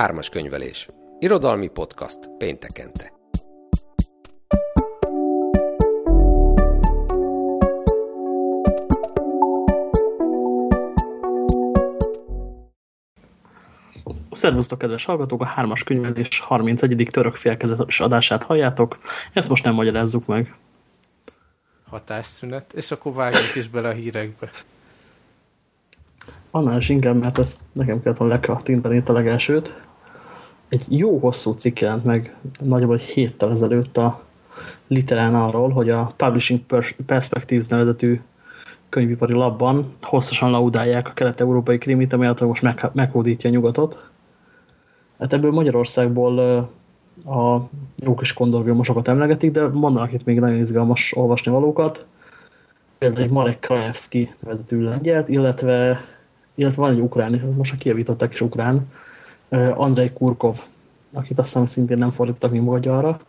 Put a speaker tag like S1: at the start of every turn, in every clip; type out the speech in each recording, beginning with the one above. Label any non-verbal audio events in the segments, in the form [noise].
S1: Hármas könyvelés. Irodalmi podcast péntekente.
S2: Szervusztok, kedves hallgatók! A hármas könyvelés 31. török félkezetes adását halljátok. Ezt most nem magyarázzuk meg.
S3: Hatásszünet, és akkor vágjunk is bele a hírekbe.
S2: Annál is inkább, mert ezt nekem kellett volna lekattintani itt a legelsőt. Egy jó hosszú cikk jelent meg nagyjából egy héttel ezelőtt a literán arról, hogy a Publishing Perspectives nevezetű könyvipari labban hosszasan laudálják a kelet-európai krimit, ami által most meg, meghódítja a nyugatot. Hát ebből Magyarországból a jó kis kondorviumosokat emlegetik, de mondanak itt még nagyon izgalmas olvasni valókat. Például egy Marek Krajewski vezető lengyelt, illetve, illetve van egy ukrán, most a kijavították is ukrán, Andrei Kurkov, akit azt hiszem szintén nem fordítottak még magyarra,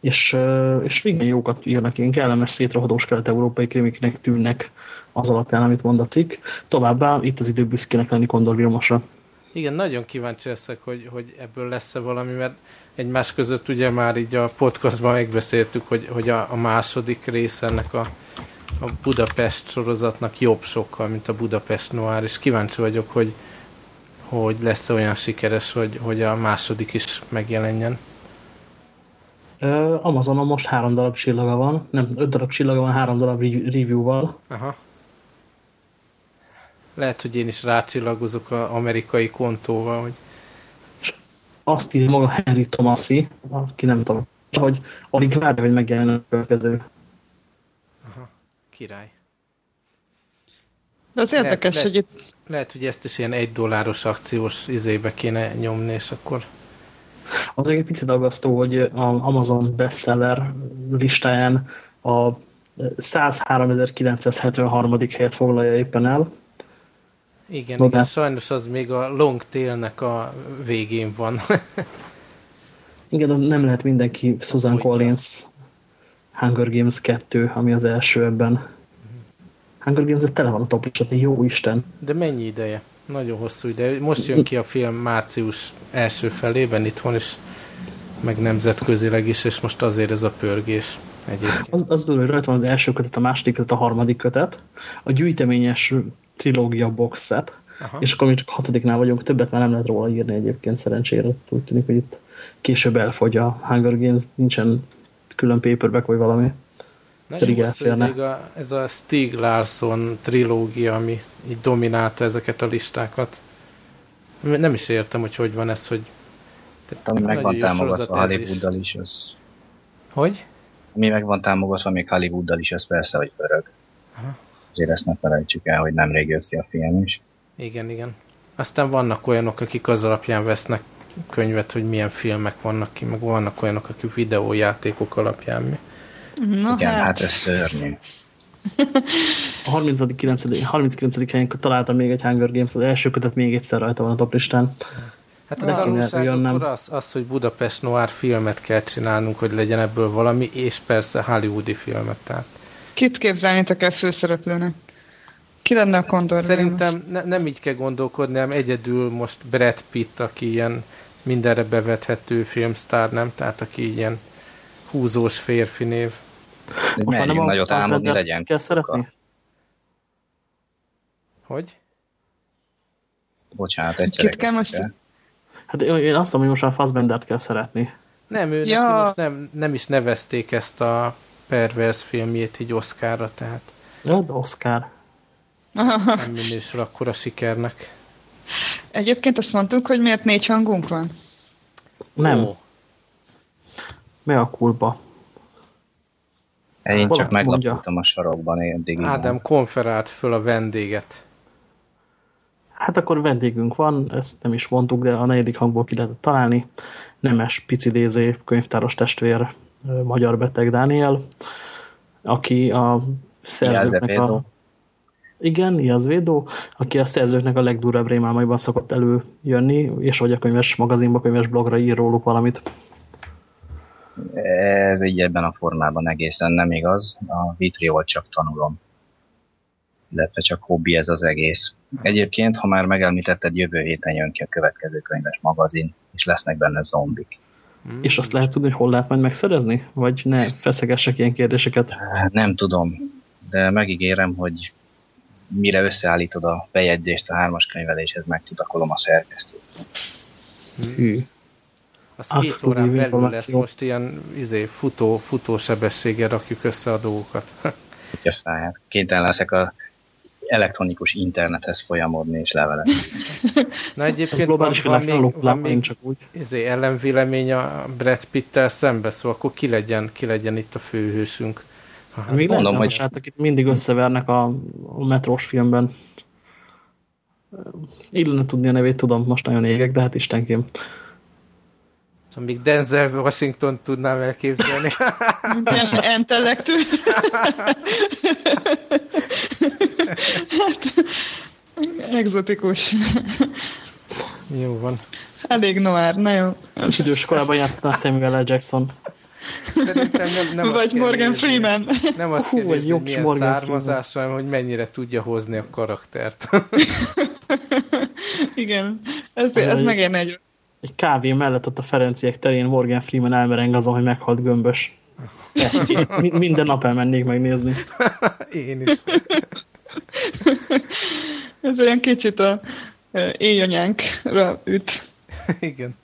S2: és, és igen jókat írnak, ilyen kellemes, szétrohadós kelet-európai krimiknek tűnnek az alapján, amit mond a cikk. Továbbá itt az idő büszkének lenni kondorvilmosra.
S3: Igen, nagyon kíváncsi leszek, hogy, hogy ebből lesz-e valami, mert egymás között ugye már így a podcastban megbeszéltük, hogy, hogy a, a második rész ennek a, a Budapest sorozatnak jobb sokkal, mint a Budapest Noir, és kíváncsi vagyok, hogy, hogy lesz olyan sikeres, hogy, hogy a második is megjelenjen.
S2: Amazonon most három darab csillaga van, nem, öt darab csillaga van, három darab review-val.
S3: Aha. Lehet, hogy én is rácsillagozok az amerikai kontóval, hogy...
S2: És azt írja maga Henry Tomasi, aki nem tudom, hogy alig várja, hogy megjelen a következő.
S3: Aha, király.
S4: De az érdekes,
S3: lehet,
S4: hogy itt...
S3: Lehet, hogy ezt is ilyen egy dolláros akciós izébe kéne nyomni, és akkor...
S2: Az egy picit aggasztó, hogy az Amazon bestseller listáján a 103.973. helyet foglalja éppen el,
S3: igen, igen, sajnos az még a long tailnek a végén van. [laughs]
S2: igen, nem lehet mindenki Susan Hogyan. Collins Hunger Games 2, ami az első ebben. Hunger Games tele van a toplistán, jó Isten.
S3: De mennyi ideje? Nagyon hosszú ideje. Most jön ki a film március első felében itthon, és meg nemzetközileg is, és most azért ez a pörgés. Egyébként.
S2: Az, az hogy rajta van az első kötet, a második kötet, a harmadik kötet. A gyűjteményes trilógia box set, Aha. és akkor mi csak hatodiknál vagyunk, többet már nem lehet róla írni egyébként szerencsére. Úgy tűnik, hogy itt később elfogy a Hunger Games, nincsen külön paperback vagy valami.
S3: Nagyon hosszú a, ez a Stig Larsson trilógia, ami így dominálta ezeket a listákat. Nem is értem, hogy hogy van ez, hogy...
S5: Ami meg van támogatva Hollywooddal is, az...
S3: Hogy?
S5: Ami meg van támogatva még Hollywooddal is, az persze, hogy pörög. Aha azért ezt ne felejtsük el, hogy nemrég jött ki a film is.
S3: Igen, igen. Aztán vannak olyanok, akik az alapján vesznek könyvet, hogy milyen filmek vannak ki, meg vannak olyanok, akik videójátékok alapján mi.
S5: Na Igen, hát, hát ez szörnyű.
S2: A 39. 39. helyen találtam még egy Hunger Games, az első kötet még egyszer rajta van a toplistán.
S3: Hát a tanulság akkor az, az, hogy Budapest Noir filmet kell csinálnunk, hogy legyen ebből valami, és persze hollywoodi filmet. Tehát
S4: Kit képzelnétek el főszereplőnek? Ki lenne a kondor?
S3: Szerintem ne, nem így kell gondolkodni, hanem egyedül most Brad Pitt, aki ilyen mindenre bevethető filmsztár, nem? Tehát aki ilyen húzós férfi név.
S5: Most már nem nagyot álmodni legyen.
S2: Kell szeretni?
S3: Hogy?
S5: Bocsánat, egy
S4: Kit kell most...
S2: Hát én azt mondom, hogy most már Fassbendert kell szeretni.
S3: Nem, ő ja. neki most nem, nem is nevezték ezt a pervers filmjét így Oscarra, tehát...
S2: Ja, de Oscar.
S3: Nem minősül akkora sikernek.
S4: Egyébként azt mondtuk, hogy miért négy hangunk van?
S2: Nem. Oh. Mi a kulpa?
S5: Én csak meglapultam a sarokban eddig.
S3: Ádám konferált föl a vendéget.
S2: Hát akkor vendégünk van, ezt nem is mondtuk, de a negyedik hangból ki lehetett találni. Nemes Picidézé, könyvtáros testvér magyar beteg Dániel, aki a szerzőknek a... Igen, Iaz Védó, aki a szerzőknek a legdurvább rémálmaiban szokott előjönni, és vagy a könyves magazinba, könyves blogra ír róluk valamit.
S5: Ez így ebben a formában egészen nem igaz. A vitriol csak tanulom. Illetve csak hobbi ez az egész. Egyébként, ha már megemlítetted, jövő héten jön ki a következő könyves magazin, és lesznek benne zombik.
S2: Mm. És azt lehet tudni, hogy hol lehet majd megszerezni? Vagy ne feszegessek ilyen kérdéseket?
S5: Nem tudom, de megígérem, hogy mire összeállítod a bejegyzést a hármas könyveléshez, megtudakolom a szerkesztőt.
S3: Hű. Az két órán belül lesz most ilyen izé, futó, futósebességgel rakjuk össze a dolgokat. [laughs]
S5: hát kénytelen leszek a elektronikus internethez folyamodni és levelet. [laughs]
S3: Na egyébként van, van még, van még csak úgy. Izé, ellenvélemény a Brad Pitt-tel szembe, szóval akkor ki legyen, ki legyen itt a főhősünk.
S2: Aha. Még mondom, hogy... Az akit mindig összevernek a, a metrós filmben. Illene tudni a nevét, tudom, most nagyon égek, de hát istenkém.
S3: Még Denzel Washington tudnám elképzelni.
S4: Entellektű. hát, exotikus.
S3: Jó van.
S4: Elég noir, na jó.
S2: És idős korában játszottam Samuel L. Jackson.
S3: Szerintem nem, nem
S4: Vagy Morgan nézni, Freeman.
S3: Nem azt kell nézni, hogy milyen származás, hanem hogy mennyire tudja hozni a karaktert.
S4: Igen, ez, ez megérne egy
S2: egy kávé mellett ott a Ferenciek terén Morgan Freeman elmereng azon, hogy meghalt gömbös. [laughs] Minden nap elmennék megnézni. [laughs]
S3: Én is.
S4: Ez olyan kicsit a éjanyánkra üt. [laughs]
S3: Igen.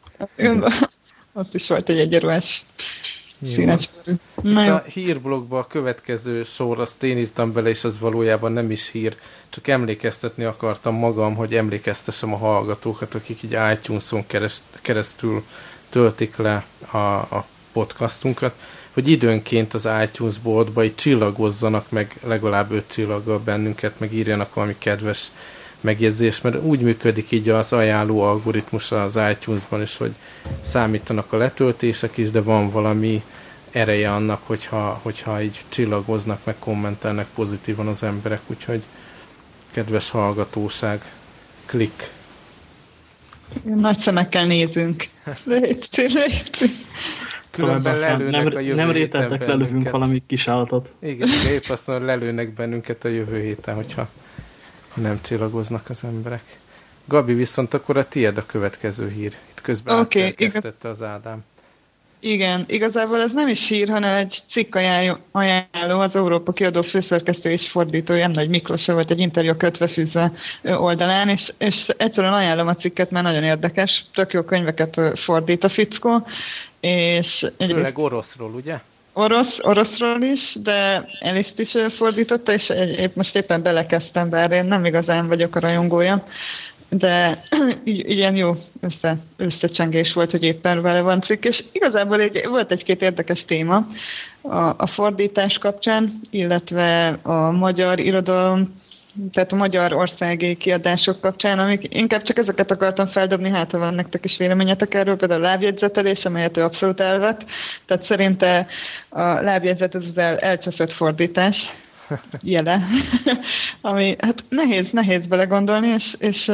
S4: Ott is volt egy egyenruhás színes
S3: A hírblogban a következő sor, azt én írtam bele, és az valójában nem is hír, csak emlékeztetni akartam magam, hogy emlékeztessem a hallgatókat, akik így iTunes-on keresztül töltik le a, a podcastunkat, hogy időnként az iTunes boardba így csillagozzanak meg legalább öt csillaggal bennünket, meg írjanak valami kedves megjegyzést, mert úgy működik így az ajánló algoritmus az iTunes-ban is, hogy számítanak a letöltések is, de van valami ereje annak, hogyha, hogyha így csillagoznak, meg kommentelnek pozitívan az emberek, úgyhogy kedves hallgatóság, klik.
S4: Nagy szemekkel nézünk. [laughs] Légy, légy.
S3: Különben lelőnek nem, a jövő
S2: Nem rétettek lelőünk valami kis állatot.
S3: Igen, épp azt mondom, lelőnek bennünket a jövő héten, hogyha nem csillagoznak az emberek. Gabi, viszont akkor a tiéd a következő hír. Itt közben okay, átszerkesztette az Ádám.
S4: Igen, igazából ez nem is hír, hanem egy cikk ajánló, az Európa kiadó főszerkesztő és fordítója, Nagy Miklós volt egy interjú kötvefűzve oldalán, és, és egyszerűen ajánlom a cikket, mert nagyon érdekes, tök jó könyveket fordít a fickó. És
S3: Főleg oroszról, ugye?
S4: Orosz, oroszról is, de Eliszt is fordította, és épp most éppen belekezdtem, bár én nem igazán vagyok a rajongója, de [clears throat] ilyen jó össze, összecsengés volt, hogy éppen vele van cikk, és igazából egy, volt egy-két érdekes téma a, a fordítás kapcsán, illetve a magyar irodalom tehát a magyar országi kiadások kapcsán, amik inkább csak ezeket akartam feldobni, hát ha van nektek is véleményetek erről, például a lábjegyzetelés, amelyet ő abszolút elvett. Tehát szerinte a lábjegyzet az az el, elcseszett fordítás [laughs] jele, [laughs] ami hát nehéz, nehéz belegondolni, és, és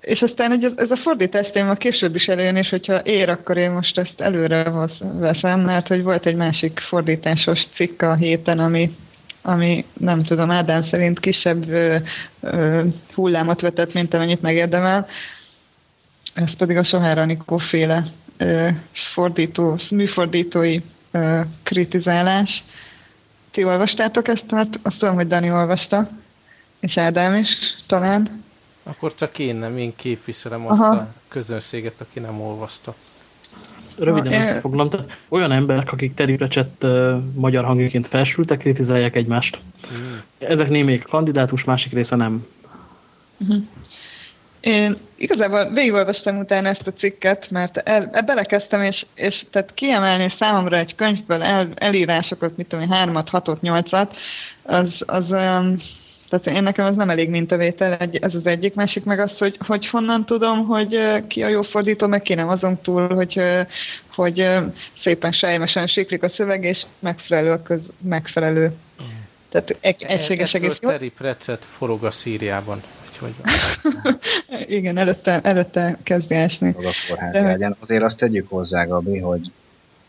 S4: és aztán hogy ez a fordítás téma később is előjön, és hogyha ér, akkor én most ezt előre veszem, mert hogy volt egy másik fordításos cikk a héten, ami ami nem tudom, Ádám szerint kisebb ö, ö, hullámot vetett, mint amennyit megérdemel. Ez pedig a Sohár Anikó féle ö, fordító, műfordítói ö, kritizálás. Ti olvastátok ezt? Mert azt tudom, hogy Dani olvasta, és Ádám is talán.
S3: Akkor csak én nem, én képviselem azt Aha. a közönséget, aki nem olvasta
S2: röviden Na, összefoglalom, tehát olyan emberek, akik uh, magyar hangjaként felsültek, kritizálják egymást. Mm. Ezek némelyik kandidátus, másik része nem.
S4: Uh-huh. Én igazából végigolvastam utána ezt a cikket, mert el, el belekezdtem, és, és tehát kiemelni számomra egy könyvből el, elírásokat, mit tudom én, hármat, hatot, nyolcat, az, az olyan tehát én nekem ez nem elég mintavétel, ez az egyik. Másik meg az, hogy, hogy honnan tudom, hogy ki a jó fordító, meg ki nem azon túl, hogy, hogy szépen sejmesen siklik a szöveg, és megfelelő a köz, megfelelő. Tehát egy, egységes egész
S3: jó. Terry Pratchett forog a Szíriában. Hogy [laughs]
S4: Igen, előtte, előtte kezdi esni.
S5: De, Azért azt tegyük hozzá, Gabi, hogy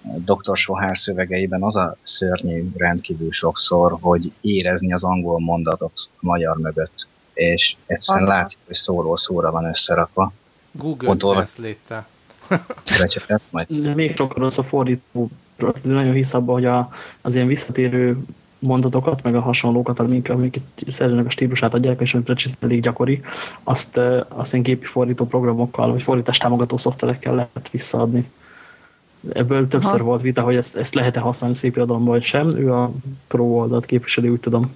S5: Dr. Sohár szövegeiben az a szörnyű rendkívül sokszor, hogy érezni az angol mondatot a magyar mögött. és egyszerűen
S4: Aha.
S5: látszik, hogy szóról szóra van összerakva.
S3: Google Translate-tel. [laughs]
S5: Recsepet, majd
S2: De még sokkal az a fordító nagyon hisz abba, hogy a, az ilyen visszatérő mondatokat, meg a hasonlókat, amik, amik szerzőnek a stílusát adják, és amit elég gyakori, azt, azt ilyen gépi fordító programokkal, vagy fordítás támogató szoftverekkel lehet visszaadni. Ebből többször
S4: Aha.
S2: volt vita, hogy ezt, ezt lehet-e használni szép irodalomban, vagy sem. Ő a pro oldalt képviseli, úgy tudom.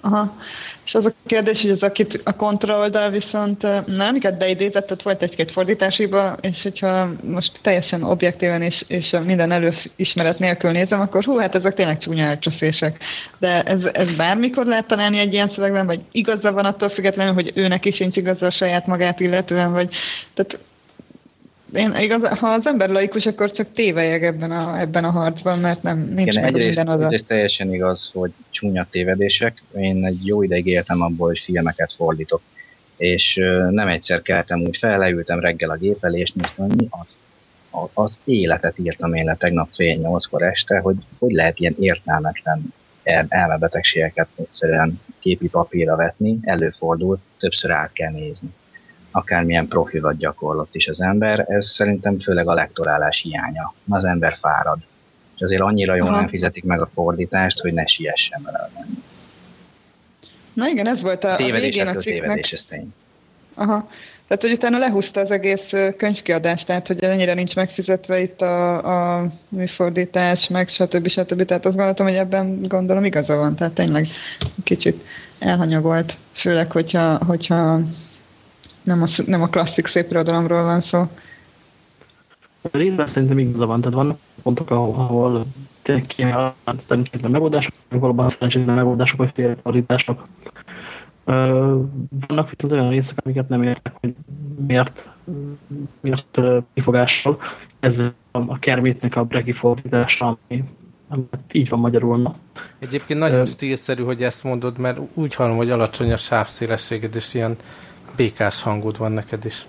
S4: Aha. És az a kérdés, hogy az akit a kontra oldal viszont ö, nem, amiket beidézett, ott volt egy-két fordításiba, és hogyha most teljesen objektíven és, és minden előismeret nélkül nézem, akkor hú, hát ezek tényleg csúnya elcseszések. De ez, ez bármikor lehet találni egy ilyen szövegben, vagy igaza van attól függetlenül, hogy őnek is nincs igaza a saját magát illetően, vagy tehát én igaz, ha az ember laikus, akkor csak tévejeg ebben a, ebben a harcban, mert nem, nincs
S5: Igen, egyrészt,
S4: minden adat.
S5: egyrészt teljesen igaz, hogy csúnya tévedések. Én egy jó ideig éltem abból, hogy filmeket fordítok. És nem egyszer keltem úgy fel, leültem reggel a gép elé, és néztem, hogy mi az. Az életet írtam én le tegnap fél nyolckor este, hogy hogy lehet ilyen értelmetlen el- elmebetegségeket egyszerűen képi papírra vetni, előfordul, többször át kell nézni. Akármilyen profivat gyakorlott is az ember, ez szerintem főleg a lektorálás hiánya. Az ember fárad. És azért annyira jól
S4: Aha.
S5: nem fizetik meg a fordítást, hogy ne siessen vele.
S4: Na igen, ez volt a, a végén a cikknek.
S5: tévedés, ez tény.
S4: Aha. Tehát, hogy utána lehúzta az egész ö, könyvkiadás, tehát, hogy ennyire nincs megfizetve itt a, a műfordítás, meg stb. stb. Tehát azt gondoltam, hogy ebben gondolom igaza van. Tehát tényleg kicsit elhanyagolt. Főleg, hogyha, hogyha nem a, nem a klasszik szép irodalomról van szó.
S2: Részben szerintem igaza van, tehát vannak pontok, ahol, ahol kiemel szerencsétlen megoldások, meg valóban szerencsétlen megoldások, vagy félfordítások. Ö, Vannak viszont olyan részek, amiket nem értek, hogy miért, miért kifogással. Ez a, kermétnek a breki fordítása, ami, így van magyarul. Na.
S3: Egyébként nagyon stílszerű, hogy ezt mondod, mert úgy hallom, hogy alacsony a sávszélességed, és ilyen békás hangod van neked is.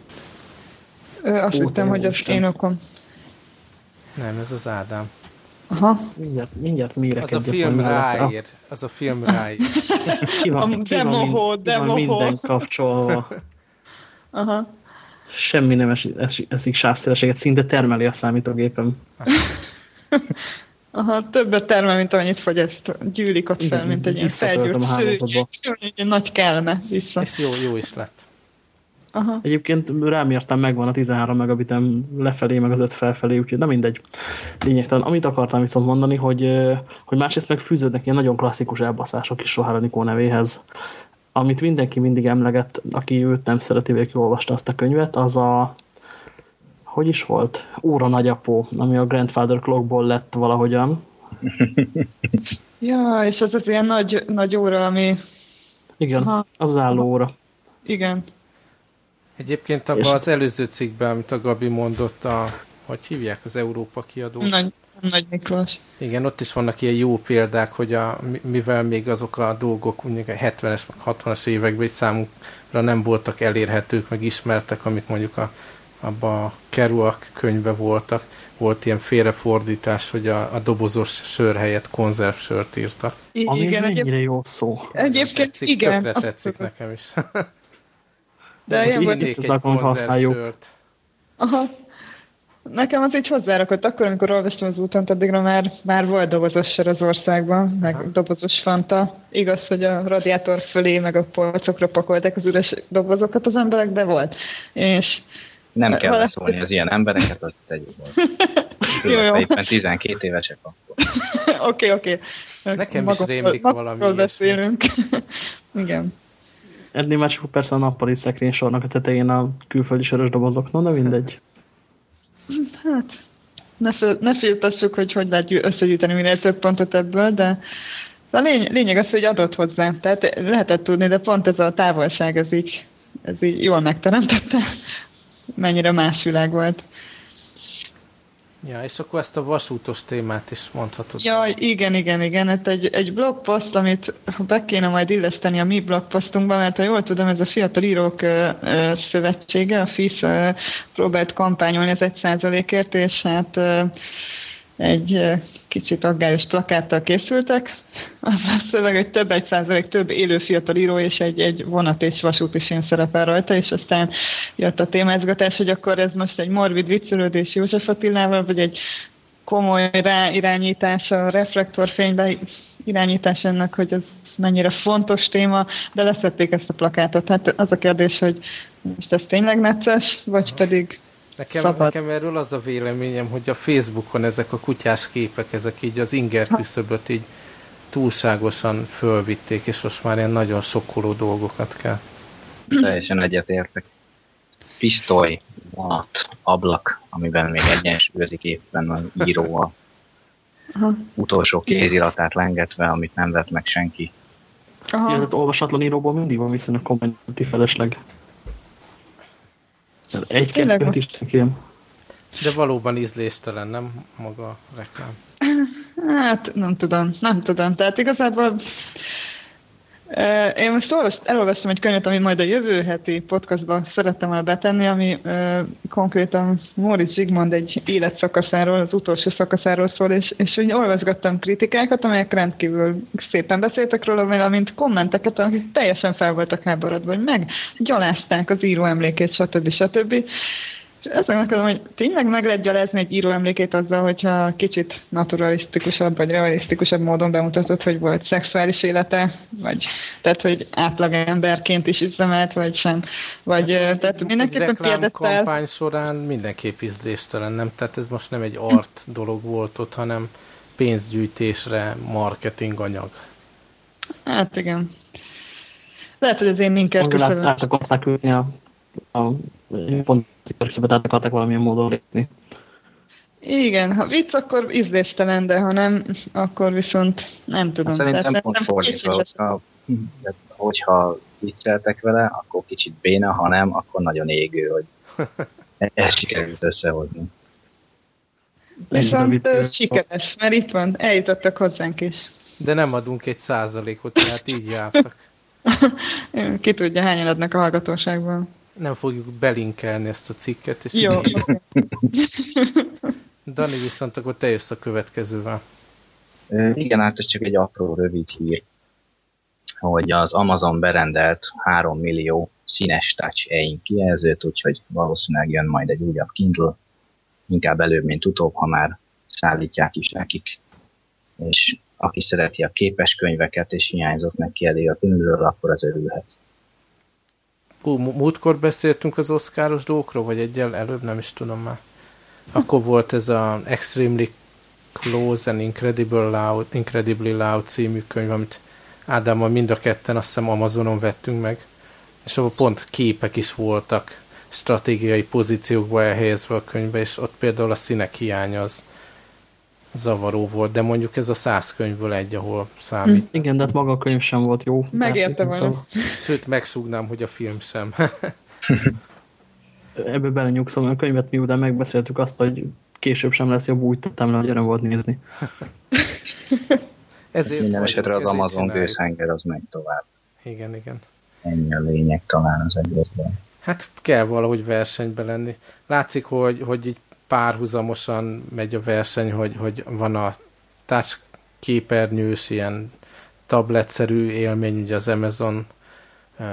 S4: Ö, azt
S2: Ó,
S4: hittem,
S2: te
S4: hogy az én okom.
S3: Nem, ez az Ádám.
S4: Aha.
S2: Mindjárt, mindjárt mérek
S3: Az a film ráír. Az a film ráír. [laughs]
S2: Ki van,
S4: A
S2: ki van,
S4: demohó,
S2: mind, ki van minden kapcsolva. [laughs]
S4: Aha.
S2: Semmi nem es, es, eszik sávszélességet, szinte termeli a számítógépem.
S4: Aha, többet termel, mint amennyit fogyaszt. Gyűlik ott fel, mint egy ilyen sző, egy nagy kelme vissza.
S3: És jó, jó is lett.
S4: Aha.
S2: Egyébként rám értem, megvan a 13 megabitem lefelé, meg az 5 felfelé, úgyhogy nem mindegy. Lényegtelen. Amit akartam viszont mondani, hogy, hogy másrészt meg fűződnek ilyen nagyon klasszikus elbaszások is Sohara Nikó nevéhez. Amit mindenki mindig emleget, aki őt nem szereti, vagy aki olvasta azt a könyvet, az a hogy is volt? Óra nagyapó, ami a Grandfather Clockból lett valahogyan. [laughs]
S4: Ja, és az az ilyen nagy, nagy óra, ami...
S2: Igen, az az álló óra.
S4: Igen.
S3: Egyébként
S2: És-
S3: abban az előző cikkben, amit a Gabi mondott, a, hogy hívják az Európa kiadós?
S4: Nagy, nagy Miklós.
S3: Igen, ott is vannak ilyen jó példák, hogy a, mi- mivel még azok a dolgok mondjuk a 70-es, meg 60-as években is számunkra nem voltak elérhetők, meg ismertek, amik mondjuk a, abban a Kerouac könyvben voltak. Volt ilyen félrefordítás, hogy a, a dobozos sör helyett konzervsört írtak.
S4: I-
S2: Ami
S4: igen,
S2: mennyire
S4: egyéb,
S2: jó szó.
S4: egyébként
S3: tetszik,
S4: igen.
S3: Tökre tetszik
S4: abszolút.
S3: nekem is. [laughs]
S4: De
S2: Most
S4: ilyen
S2: így- az alkalmat használjuk.
S4: aha. Nekem az így hozzárakott. Akkor, amikor olvastam az úton, addigra már, már volt dobozos sör az országban, meg
S3: Aha.
S4: dobozos fanta. Igaz, hogy a radiátor fölé, meg a polcokra pakolták az üres dobozokat az emberek, de volt. És
S5: Nem kell
S4: Valaki-
S5: beszólni az ilyen embereket, azt tegyük. [laughs]
S4: Jó, jó.
S5: Éppen 12 évesek akkor.
S4: Oké, oké.
S3: Nekem is rémlik valami
S4: beszélünk. [laughs] Igen.
S2: Ennél már csak persze a nappali szekrény sornak a tetején a külföldi sörös dobozok. No, de mindegy.
S4: Ne, fel, ne filtassuk, hogy hogy lehet gyű- összegyűjteni minél több pontot ebből, de a lény, lényeg az, hogy adott hozzá. Tehát lehetett tudni, de pont ez a távolság, ez így, ez így jól megteremtette, mennyire más világ volt.
S3: Ja, és akkor ezt a vasútos témát is mondhatod.
S4: Ja, igen, igen, igen. Hát egy, egy blogpost, amit be kéne majd illeszteni a mi blogposztunkba, mert ha jól tudom, ez a Fiatal Írók ö, ö, Szövetsége, a FISZ ö, próbált kampányolni az egy százalékért, és hát ö, egy kicsit aggályos plakáttal készültek. Az a szöveg, hogy több egy százalék, több élő fiatal író, és egy, egy vonat és vasút is én szerepel rajta, és aztán jött a témázgatás, hogy akkor ez most egy morbid viccelődés József Attilával, vagy egy komoly ráirányítás a reflektorfénybe irányítás ennek, hogy ez mennyire fontos téma, de leszették ezt a plakátot. Hát az a kérdés, hogy most ez tényleg necces, vagy pedig
S3: Nekem, szabad. nekem erről az a véleményem, hogy a Facebookon ezek a kutyás képek, ezek így az inger küszöböt így túlságosan fölvitték, és most már ilyen nagyon sokkoló dolgokat kell.
S5: Teljesen egyetértek. Pisztoly, vonat, ablak, amiben még egyensúlyozik éppen az író a Aha. utolsó kéziratát lengetve, amit nem vett meg senki.
S2: Aha. Ja, olvasatlan íróból mindig van viszonylag kommenti felesleg. Egy-kettőt is kérem.
S3: De valóban ízléstelen, nem maga a reklám?
S4: Hát nem tudom, nem tudom. Tehát igazából én most olvast, elolvastam egy könyvet, amit majd a jövő heti podcastban szerettem volna betenni, ami konkrétan Moritz Zsigmond egy életszakaszáról, az utolsó szakaszáról szól, és, és úgy olvasgattam kritikákat, amelyek rendkívül szépen beszéltek róla, valamint kommenteket, akik teljesen fel voltak háborodva, hogy meggyalázták az író emlékét, stb. stb. És azt mondom, hogy tényleg meg lehet gyalázni egy író emlékét azzal, hogyha kicsit naturalisztikusabb vagy realisztikusabb módon bemutatott, hogy volt szexuális élete, vagy tehát, hogy átlag emberként is üzemelt, vagy sem. Vagy, hát, tehát mindenképpen
S3: piedesztál. kampány során mindenképp ízléstelen, nem? Tehát ez most nem egy art dolog volt ott, hanem pénzgyűjtésre marketing anyag.
S4: Hát igen. Lehet, hogy az én minker
S2: köszönöm. Át akarták ülni a, a pont szövet át akartak valamilyen módon lépni.
S4: Igen, ha vicc, akkor ízléstelen, de ha nem, akkor viszont nem tudom.
S5: Hát szerintem Tehát, pont fordítva, hogyha vicceltek vele, akkor kicsit béna, ha nem, akkor nagyon égő, hogy [laughs] ezt sikerült összehozni.
S4: Viszont sikeres, mert itt van, eljutottak hozzánk is.
S3: De nem adunk egy százalékot, tehát így jártak. [laughs]
S4: Ki tudja, hányan adnak a hallgatóságban
S3: nem fogjuk belinkelni ezt a cikket. És
S4: Jó. [laughs]
S3: Dani, viszont akkor te jössz a következővel.
S5: Igen, hát ez csak egy apró, rövid hír, hogy az Amazon berendelt 3 millió színes touch e kijelzőt, úgyhogy valószínűleg jön majd egy újabb Kindle, inkább előbb, mint utóbb, ha már szállítják is nekik. És aki szereti a képes könyveket, és hiányzott neki elég a Kindle-ről, akkor az örülhet.
S3: Hú, múltkor beszéltünk az oszkáros dolgokról, vagy egyel előbb, nem is tudom már. Akkor volt ez a Extremely Close and Incredible Loud, Incredibly Loud című könyv, amit Ádámmal mind a ketten azt hiszem Amazonon vettünk meg, és ahol pont képek is voltak stratégiai pozíciókba elhelyezve a könyvbe, és ott például a színek hiánya az zavaró volt, de mondjuk ez a száz könyvből egy, ahol számít. Hm.
S2: Igen, de hát maga a könyv sem volt jó.
S4: Megérte volna.
S3: Sőt, megsúgnám, hogy a film sem. [laughs]
S2: Ebből belenyugszom, a könyvet miután megbeszéltük azt, hogy később sem lesz jobb, úgy tettem le, hogy öröm volt nézni. [laughs]
S5: ezért Minden esetre az Amazon gőzhenger az megy tovább.
S3: Igen, igen.
S5: Ennyi a lényeg talán az egészben.
S3: Hát kell valahogy versenybe lenni. Látszik, hogy, hogy így párhuzamosan megy a verseny, hogy, hogy van a touch képernyős, ilyen tabletszerű élmény, ugye az Amazon uh,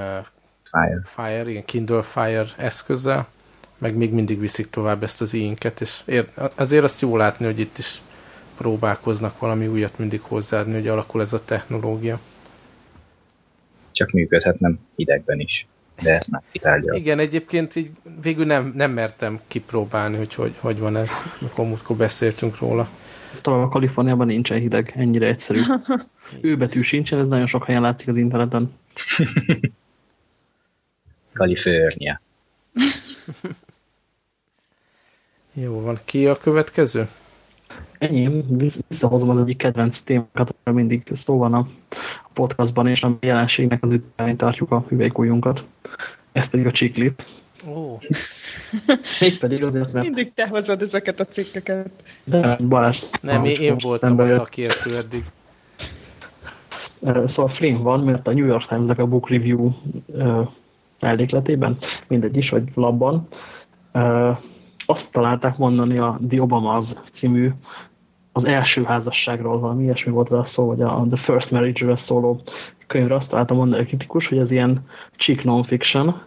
S3: Fire. Fire, igen, Kindle Fire eszközzel, meg még mindig viszik tovább ezt az inket, és ér, azért azt jó látni, hogy itt is próbálkoznak valami újat mindig hozzáadni, hogy alakul ez a technológia.
S5: Csak működhet nem hidegben is de ezt már kitárgyal.
S3: Igen, egyébként így végül nem, nem mertem kipróbálni, hogy, hogy hogy van ez, mikor múltkor beszéltünk róla.
S2: Talán a Kaliforniában nincsen hideg, ennyire egyszerű. [laughs] Ő betű sincsen, ez nagyon sok helyen látszik az interneten. [laughs]
S5: Kalifornia.
S3: Jó van, ki a következő?
S2: Enyém, visszahozom az egyik kedvenc témákat, amiről mindig szó van a podcastban, és a jelenségnek az ütemén tartjuk a hüvelykújunkat. Ez pedig a csiklit.
S3: Ó. [laughs]
S2: Mégpedig azért,
S4: mert... Mindig te hozod ezeket a cikkeket.
S2: De Balázs...
S3: Nem, én, én voltam a szakértő eddig.
S2: Szóval Flynn van, mert a New York times a book review mellékletében, mindegy is, vagy labban, azt találták mondani a The Obamas című az első házasságról valami ilyesmi volt vele szó, vagy a The First Marriage-ről szóló könyvre. Azt találtam mondani a kritikus, hogy ez ilyen chick non-fiction,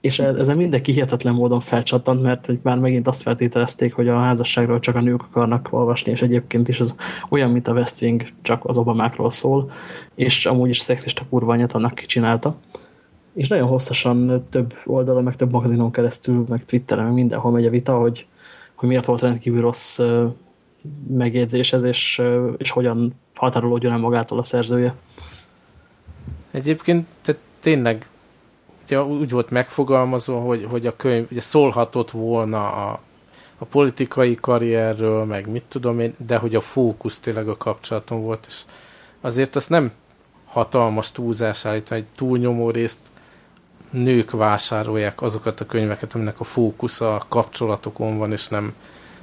S2: és ezen mindenki hihetetlen módon felcsattant, mert hogy már megint azt feltételezték, hogy a házasságról csak a nők akarnak olvasni, és egyébként is ez olyan, mint a West Wing, csak az Obamákról szól, és amúgy is szexista kurványat annak kicsinálta. És nagyon hosszasan több oldalon, meg több magazinon keresztül, meg Twitteren, meg mindenhol megy a vita, hogy, hogy miért volt rendkívül rossz megjegyzés ez, és, és hogyan határolódjon el magától a szerzője.
S3: Egyébként te tényleg ugye úgy volt megfogalmazva, hogy, hogy a könyv ugye szólhatott volna a, a politikai karrierről, meg mit tudom én, de hogy a fókusz tényleg a kapcsolaton volt, és azért azt nem hatalmas túlzás állítani, hogy túlnyomó részt nők vásárolják azokat a könyveket, aminek a fókusza a kapcsolatokon van, és nem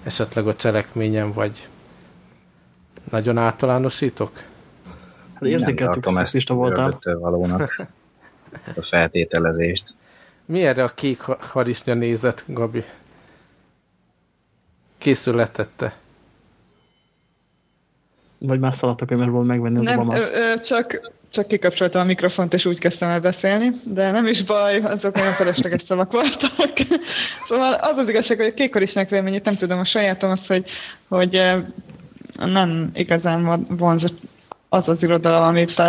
S3: esetleg a cselekményen, vagy nagyon általánosítok?
S2: Hát érzékeltük, hogy szexista voltál.
S5: valónak [laughs] a feltételezést.
S3: Mi erre a kék harisnya nézet, Gabi? Készületette.
S2: Vagy már szaladt a könyvből megvenni az
S4: nem, ö, ö, csak, csak kikapcsoltam a mikrofont, és úgy kezdtem el beszélni, de nem is baj, azok nagyon felesleges szavak voltak. [laughs] szóval az az igazság, hogy a kékharisnyák véleményét nem tudom, a sajátom az, hogy, hogy nem igazán vonz az az irodalom, amit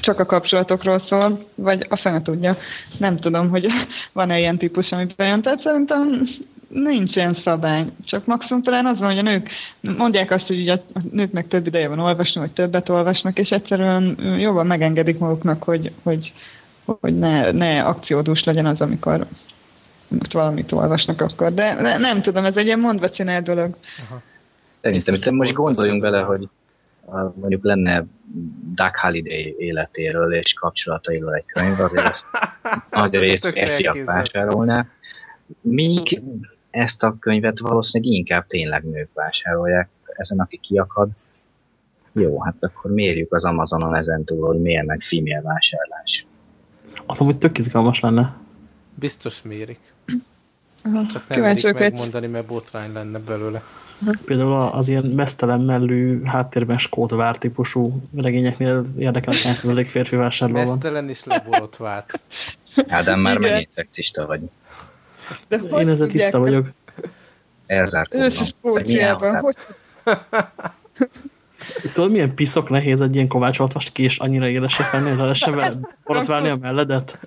S4: csak a kapcsolatokról szól, vagy a fene tudja. Nem tudom, hogy [laughs] van-e ilyen típus, amit bejön. Tehát szerintem nincs ilyen szabály. Csak maximum talán az van, hogy a nők mondják azt, hogy a nőknek több ideje van olvasni, vagy többet olvasnak, és egyszerűen jobban megengedik maguknak, hogy, hogy, hogy ne, ne akciódús legyen az, amikor most valamit olvasnak akkor. De nem tudom, ez egy ilyen mondva csinál dolog. Aha.
S5: Szerintem, itt most gondoljunk bele, hogy mondjuk lenne Doug Halliday életéről és kapcsolatairól egy könyv, azért nagy részt férfiak vásárolná. Míg ezt a könyvet valószínűleg inkább tényleg nők vásárolják, ezen aki kiakad. Jó, hát akkor mérjük az Amazonon ezen túl, hogy miért meg female vásárlás.
S2: Az amúgy tök izgalmas lenne.
S3: Biztos mérik. Csak nem merik megmondani, mert botrány lenne belőle.
S2: Például az ilyen mesztelen mellű, háttérben skódvár típusú regényeknél érdekel, hogy férfi vásárló van.
S3: Mesztelen is leborotvált.
S5: Ádám, már megint szexista vagy.
S2: De Én ezzel tiszta vagyok.
S5: Elzárkózom.
S4: Ős Skóciában. Hogy... [laughs]
S2: Tudod, milyen piszok nehéz egy ilyen kovácsolt kés annyira élesre fenni, hogy lehessen [laughs] borotválni a melledet?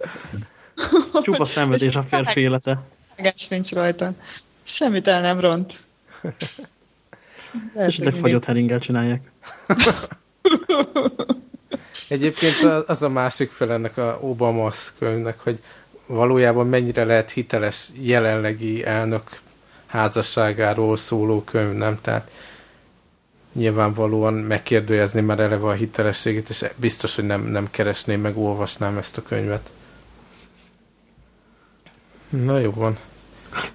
S2: Csupa szenvedés a férfi élete.
S4: Meges nincs rajta. Semmit el nem ront.
S2: Esetleg fagyott heringgel csinálják. [laughs]
S3: Egyébként az a másik fel ennek a Obama könyvnek, hogy valójában mennyire lehet hiteles jelenlegi elnök házasságáról szóló könyv, nem? Tehát nyilvánvalóan megkérdőjezni már eleve a hitelességét, és biztos, hogy nem, nem keresném, meg olvasnám ezt a könyvet. Na jó van.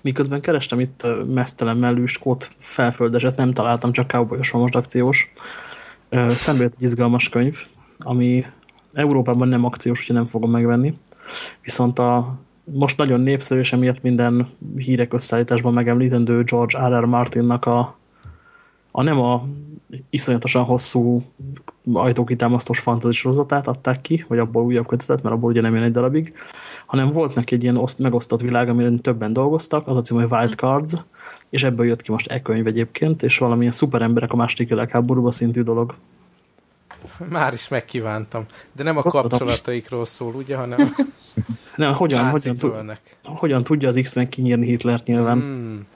S2: Miközben kerestem itt mesztelen mellű felföldeset, nem találtam, csak cowboyos van most akciós. Szembe egy izgalmas könyv, ami Európában nem akciós, úgyhogy nem fogom megvenni. Viszont a most nagyon népszerű, és emiatt minden hírek összeállításban megemlítendő George R. R. Martinnak a, a nem a iszonyatosan hosszú ajtókitámasztós fantasy sorozatát adták ki, vagy abból újabb kötetet, mert abból ugye nem jön egy darabig, hanem volt neki egy ilyen oszt, megosztott világ, amiben többen dolgoztak, az a cím, hogy Wild Cards, és ebből jött ki most e könyv egyébként, és valamilyen szuperemberek a második világháborúba szintű dolog.
S3: Már is megkívántam. De nem a kapcsolataikról szól, ugye, hanem [laughs]
S2: nem, hogyan, hogyan, hogyan tudja az X-Men kinyírni Hitlert nyilván. Hmm.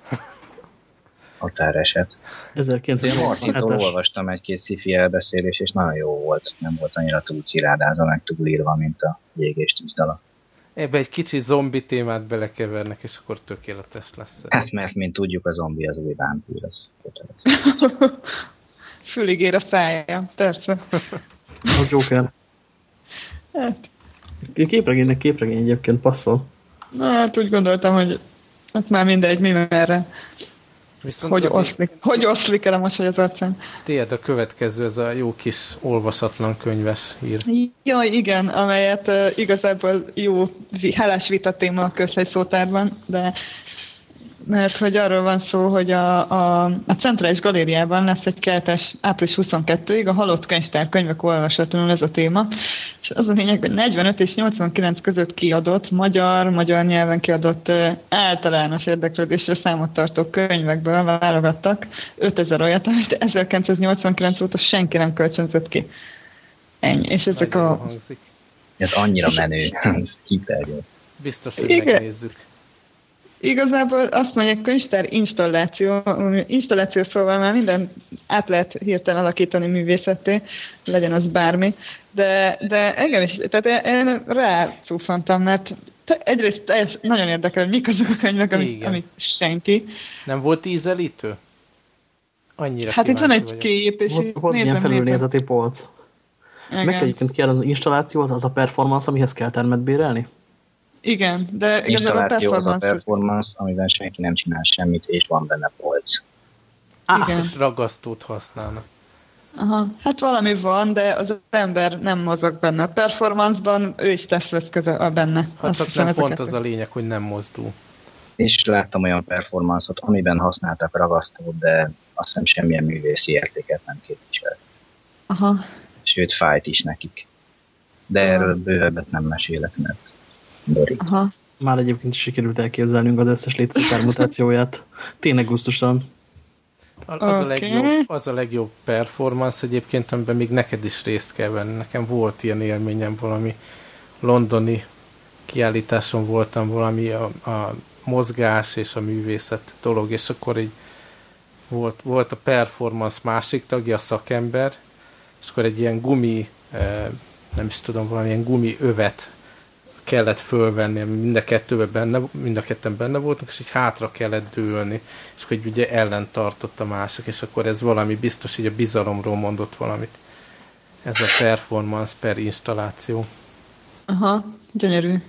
S5: Határeset.
S2: 1987-es.
S5: olvastam egy-két sci elbeszélés, és nagyon jó volt. Nem volt annyira túl cirádázva, meg túlírva, mint a jég és tűzdala.
S3: Ebbe egy kicsi zombi témát belekevernek, és akkor tökéletes lesz.
S5: Hát mert, mint tudjuk, a zombi az új vámpír, az [laughs]
S4: Fülig ér a feje, persze.
S2: A Joker. Hát. Képregénynek képregény egyébként passzol.
S4: Na, hát úgy gondoltam, hogy hát már mindegy, mi merre. Viszont hogy, oszlik, hogy oszlik el a mosoly az arcán.
S3: Tiéd a következő, ez a jó kis olvasatlan könyves hír.
S4: Jaj, igen, amelyet uh, igazából jó, hálás vita téma a közhely szótárban, de mert hogy arról van szó, hogy a, a, a Centrális Galériában lesz egy keltes április 22-ig a halott könyvtár könyvek olvasatlanul ez a téma, és az a lényeg, hogy 45 és 89 között kiadott, magyar, magyar nyelven kiadott általános érdeklődésre számot tartó könyvekből válogattak 5000 olyat, amit 1989 óta senki nem kölcsönzött ki. Ennyi. És ezek
S3: Nagyon
S4: a...
S3: hangzik.
S5: Ez annyira menő. [laughs] Hiperjó.
S3: Biztos, hogy
S4: Igen.
S3: megnézzük.
S4: Igazából azt mondják, könyvtár installáció, installáció szóval már minden át lehet hirtelen alakítani művészetté, legyen az bármi, de, de engem is, tehát én rácúfantam, mert egyrészt teljes- nagyon érdekel, hogy mik azok a könyvek, amit, amit senki.
S3: Nem volt ízelítő? Annyira
S4: Hát itt van egy
S3: vagyok.
S4: kép, és
S2: Volt, volt
S4: nézem, nézem.
S2: felülnézeti polc. Meg kell
S4: Igen.
S2: egyébként kiadni az installáció, az az a performance, amihez kell termet bérelni?
S4: Igen, de igazából a
S5: Installáció az a
S4: performance...
S5: performance, amiben senki nem csinál semmit, és van benne polc.
S4: Igen.
S3: És ragasztót használnak.
S4: Aha, hát valami van, de az ember nem mozog benne. A performance-ban ő is tesz eszköze a benne.
S3: Ha
S4: Azt
S3: csak nem
S4: ez a
S3: pont az a lényeg, hogy nem mozdul.
S5: És láttam olyan performance-ot, amiben használtak ragasztót, de azt hiszem semmilyen művészi értéket nem képviselt.
S4: Aha.
S5: Sőt, fájt is nekik. De erről bővebbet nem mesélek, mert Dori.
S4: Aha.
S2: Már egyébként is sikerült elképzelnünk az összes létező permutációját. Tényleg gusztusan.
S3: A- Az, a
S4: Oké.
S3: legjobb, az a legjobb performance egyébként, amiben még neked is részt kell venni. Nekem volt ilyen élményem valami londoni kiállításon voltam valami a, a mozgás és a művészet dolog, és akkor így volt, volt a performance másik tagja, a szakember, és akkor egy ilyen gumi, eh, nem is tudom, valamilyen gumi övet kellett fölvenni, mind a kettőben benne, mind a ketten benne voltunk, és így hátra kellett dőlni, és így ugye ellen tartott a másik, és akkor ez valami biztos, így a bizalomról mondott valamit. Ez a performance per installáció.
S4: Aha. Gyönyörű.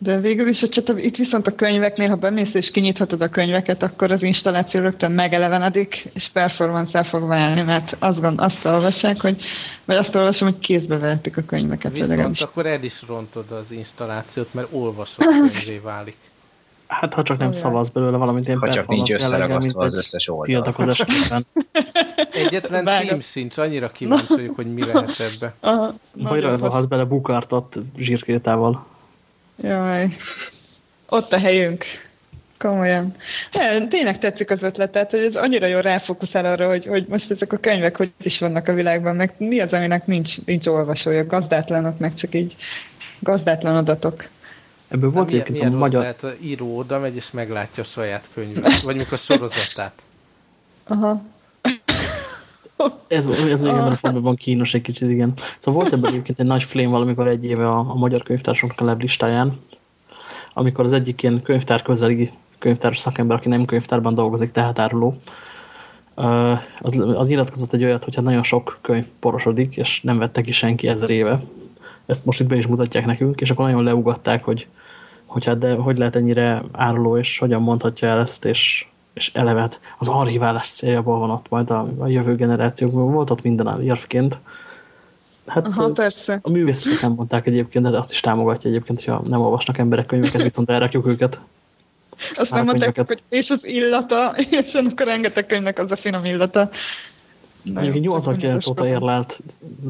S4: De végül is, hogyha itt viszont a könyveknél, ha bemész és kinyithatod a könyveket, akkor az installáció rögtön megelevenedik, és performance fog válni, mert azt, gond, azt olvassák, hogy, vagy azt olvasom, hogy kézbe vehetik a könyveket.
S3: Viszont
S4: legalábbis.
S3: akkor el is rontod az installációt, mert olvasott könyvé válik.
S2: Hát ha csak nem szavaz belőle valamit ilyen
S5: Ha csak nincs
S2: performance jelleggel, mint
S5: az összes oldal.
S2: tiltakozásképpen. [laughs]
S3: Egyetlen
S4: Vágod.
S3: cím sincs, annyira kíváncsi vagyok, hogy mi lehet ebbe.
S4: Aha,
S2: Vagy rajzolhatsz bele bukartot zsírkétával.
S4: Jaj. Ott a helyünk. Komolyan. He, tényleg tetszik az ötlet, tehát hogy ez annyira jól ráfókuszál arra, hogy, hogy most ezek a könyvek hogy is vannak a világban, meg mi az, aminek nincs, nincs olvasója, gazdátlanok, meg csak így gazdátlan adatok.
S2: Ebből volt
S3: milyen,
S2: egyébként
S3: milyen
S2: a magyar...
S3: lehet, író oda megy és meglátja a saját könyvet, vagy mikor a sorozatát.
S4: Aha.
S2: Ez, ez még ebben a formában kínos egy kicsit, igen. Szóval volt ebben egyébként egy nagy flame valamikor egy éve a, a magyar könyvtársaknak a weblistáján, amikor az egyik ilyen könyvtár közeli könyvtár szakember, aki nem könyvtárban dolgozik, tehát áruló, az, az nyilatkozott egy olyat, hogy hát nagyon sok könyv porosodik, és nem vette ki senki ezer éve. Ezt most itt be is mutatják nekünk, és akkor nagyon leugatták, hogy, hogy hát de hogy lehet ennyire áruló, és hogyan mondhatja el ezt, és, és eleve hát az archiválás céljából van ott majd a, a jövő generációkban. Volt ott minden érvként. Hát
S4: Aha, persze.
S2: a művészetek nem mondták egyébként, de azt is támogatja egyébként, hogyha nem olvasnak emberek könyveket, viszont elrakjuk őket.
S4: Azt
S2: Már
S4: nem mondták, hogy és az illata, [laughs] és annak a rengeteg könyvnek az a finom illata.
S2: Mondjuk egy
S4: Nagyon
S2: 89 óta érlelt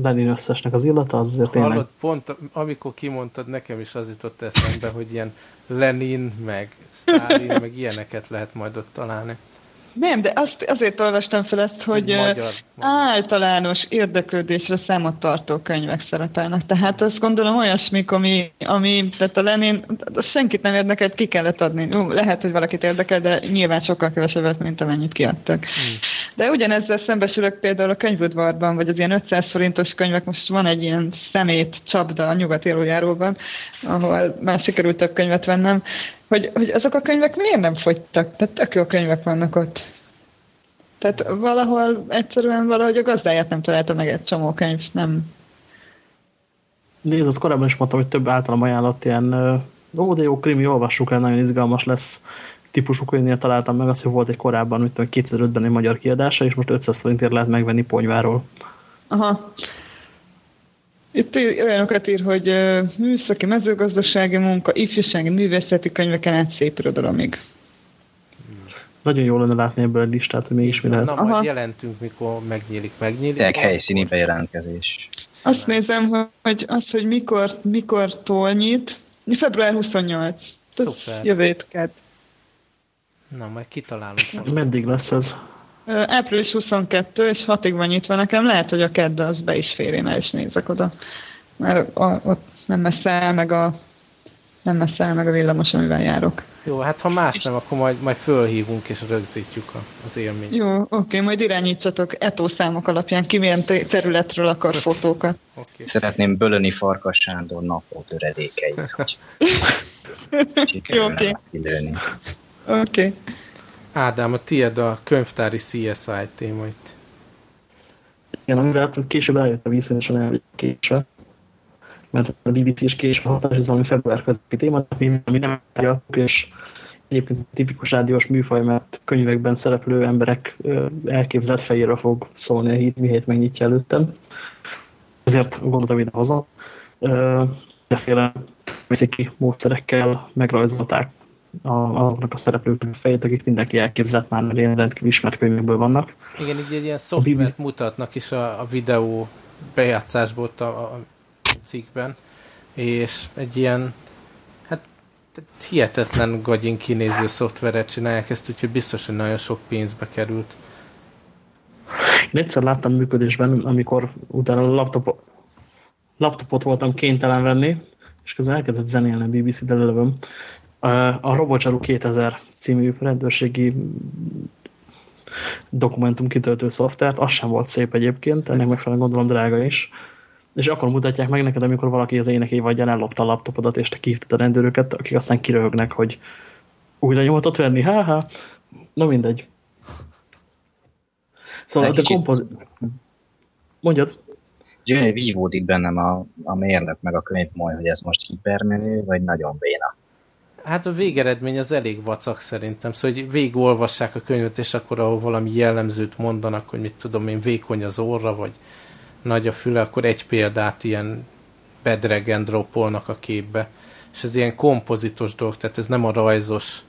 S2: Lenin összesnek az illata, az azért tényleg.
S3: Hallod, pont amikor kimondtad, nekem is az jutott eszembe, hogy ilyen Lenin, meg Stalin, meg ilyeneket lehet majd ott találni.
S4: Nem, de azt, azért olvastam fel ezt, hogy ö,
S3: magyar-
S4: általános érdeklődésre számot tartó könyvek szerepelnek. Tehát azt gondolom olyasmik, ami, ami tehát a Lenin, az senkit nem érdekelt, ki kellett adni. Lehet, hogy valakit érdekel, de nyilván sokkal kevesebbet, mint amennyit kiadtak.
S3: Hmm.
S4: De ugyanezzel szembesülök például a könyvudvarban, vagy az ilyen 500 forintos könyvek, most van egy ilyen szemét csapda a járóban, ahol már sikerült több könyvet vennem, hogy, hogy azok a könyvek miért nem fogytak? Tehát tök jó könyvek vannak ott. Tehát valahol egyszerűen valahogy a gazdáját nem találta meg egy csomó könyv, nem.
S2: Nézd, azt korábban is mondtam, hogy több általam ajánlott ilyen ó, de jó krimi, olvassuk el, nagyon izgalmas lesz típusú könyvnél találtam meg azt, hogy volt egy korábban, mint tudom, 2005-ben egy magyar kiadása, és most 500 forintért lehet megvenni ponyváról.
S4: Aha. Itt olyanokat ír, hogy műszaki, mezőgazdasági munka, ifjúsági, művészeti könyveken át szép irodalomig.
S2: Nagyon jó lenne látni ebből a listát, hogy mégis mi lehet.
S3: Na,
S4: Aha.
S3: majd jelentünk, mikor megnyílik, megnyílik. Akkor-
S5: helyszíni bejelentkezés.
S4: Azt nézem, hogy- az, hogy mikor, mikor nyit. Február 28. Ez
S3: Szuper.
S4: Jövő.
S3: Na, majd kitalálunk.
S2: Meddig lesz ez?
S4: Április 22, és 6-ig van nyitva nekem. Lehet, hogy a kedd az be is fér, én el is nézek oda. Mert a, ott nem messze el meg a nem messze el meg a villamos, amivel járok.
S3: Jó, hát ha más nem, akkor majd, majd fölhívunk és rögzítjük a, az élményt.
S4: Jó, oké, majd irányítsatok etószámok alapján, ki milyen te- területről akar [laughs] fotókat.
S3: Oké.
S5: Szeretném bölöni Farkas Sándor napó töredékeit, [laughs]
S4: Jó,
S5: sikerülne
S4: oké.
S5: kilőni.
S3: Ádám, a tiéd a könyvtári CSI téma itt.
S2: Igen, amivel hát később eljött a vízszínesen el késve, mert a BBC is késve hatás, ez valami február közötti téma, ami nem tárgyaltuk, és egyébként tipikus rádiós műfaj, mert könyvekben szereplő emberek elképzelt fejéről fog szólni a hét, mi hét megnyitja előttem. Ezért gondoltam ide haza. Ö, Mindenféle ki módszerekkel megrajzolták a, azoknak a szereplőknek a fejét, akik mindenki elképzelt már, mert ilyen rendkívül ismert könyvekből vannak.
S3: Igen, így egy ilyen szoftvert mutatnak is a, a videó bejátszásból ott a, a cikkben, és egy ilyen hát hihetetlen gagyin kinéző szoftveret csinálják ezt, úgyhogy biztos, hogy nagyon sok pénzbe került.
S2: Én egyszer láttam működésben, amikor utána a laptop, laptopot voltam kénytelen venni, és közben elkezdett zenélni a BBC, de lelövöm. A Robocsaru 2000 című rendőrségi dokumentum kitöltő szoftvert, az sem volt szép egyébként, ennek megfelelően gondolom drága is. És akkor mutatják meg neked, amikor valaki az ének évadján ellopta a laptopodat, és te kihívtad a rendőröket, akik aztán kiröhögnek, hogy új lenyomatot venni, ha-ha. No mindegy. Szóval
S5: kicsit-
S2: kompoz... Mondjad.
S5: Gyönyörű vívódik bennem a, a mérnök meg a könyvmoly, hogy ez most hipermenő, vagy nagyon béna.
S3: Hát a végeredmény az elég vacak szerintem, szóval hogy végigolvassák a könyvet, és akkor ahol valami jellemzőt mondanak, hogy mit tudom én, vékony az orra, vagy nagy a füle, akkor egy példát ilyen bedregen droppolnak a képbe. És ez ilyen kompozitos dolog, tehát ez nem a rajzos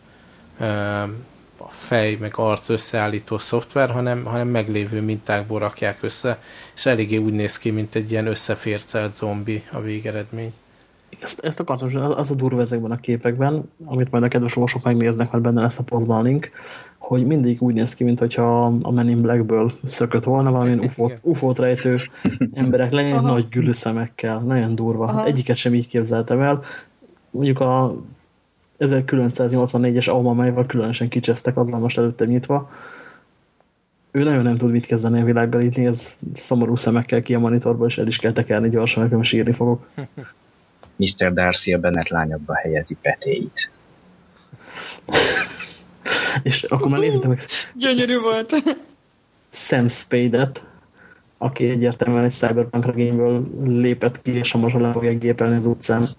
S3: a fej meg arc összeállító szoftver, hanem, hanem meglévő mintákból rakják össze, és eléggé úgy néz ki, mint egy ilyen összefércelt zombi a végeredmény.
S2: Ezt, ezt akartam, hogy az a durva ezekben a képekben, amit majd a kedves olvasók megnéznek, mert benne lesz a posztban a link, hogy mindig úgy néz ki, mintha a Men in Blackből szökött volna valamilyen ufót, ufót rejtő emberek legyen
S4: Aha.
S2: nagy gülő szemekkel. Nagyon durva.
S4: Aha.
S2: Egyiket sem így képzeltem el. Mondjuk a 1984-es Alma, melyvel különösen kicsesztek, az van most előtte nyitva. Ő nagyon nem tud mit kezdeni a világgal, így néz szomorú szemekkel ki a monitorból, és el is kell tekerni gyorsan, mert most írni fogok. [laughs]
S5: Mr. Darcy a Bennett lányokba helyezi petéit.
S2: És akkor már nézzétek meg
S4: Gyönyörű volt.
S2: Sam Spade-et, aki egyértelműen egy Cyberpunk regényből lépett ki, és hamarosan le fogják gépelni az utcán.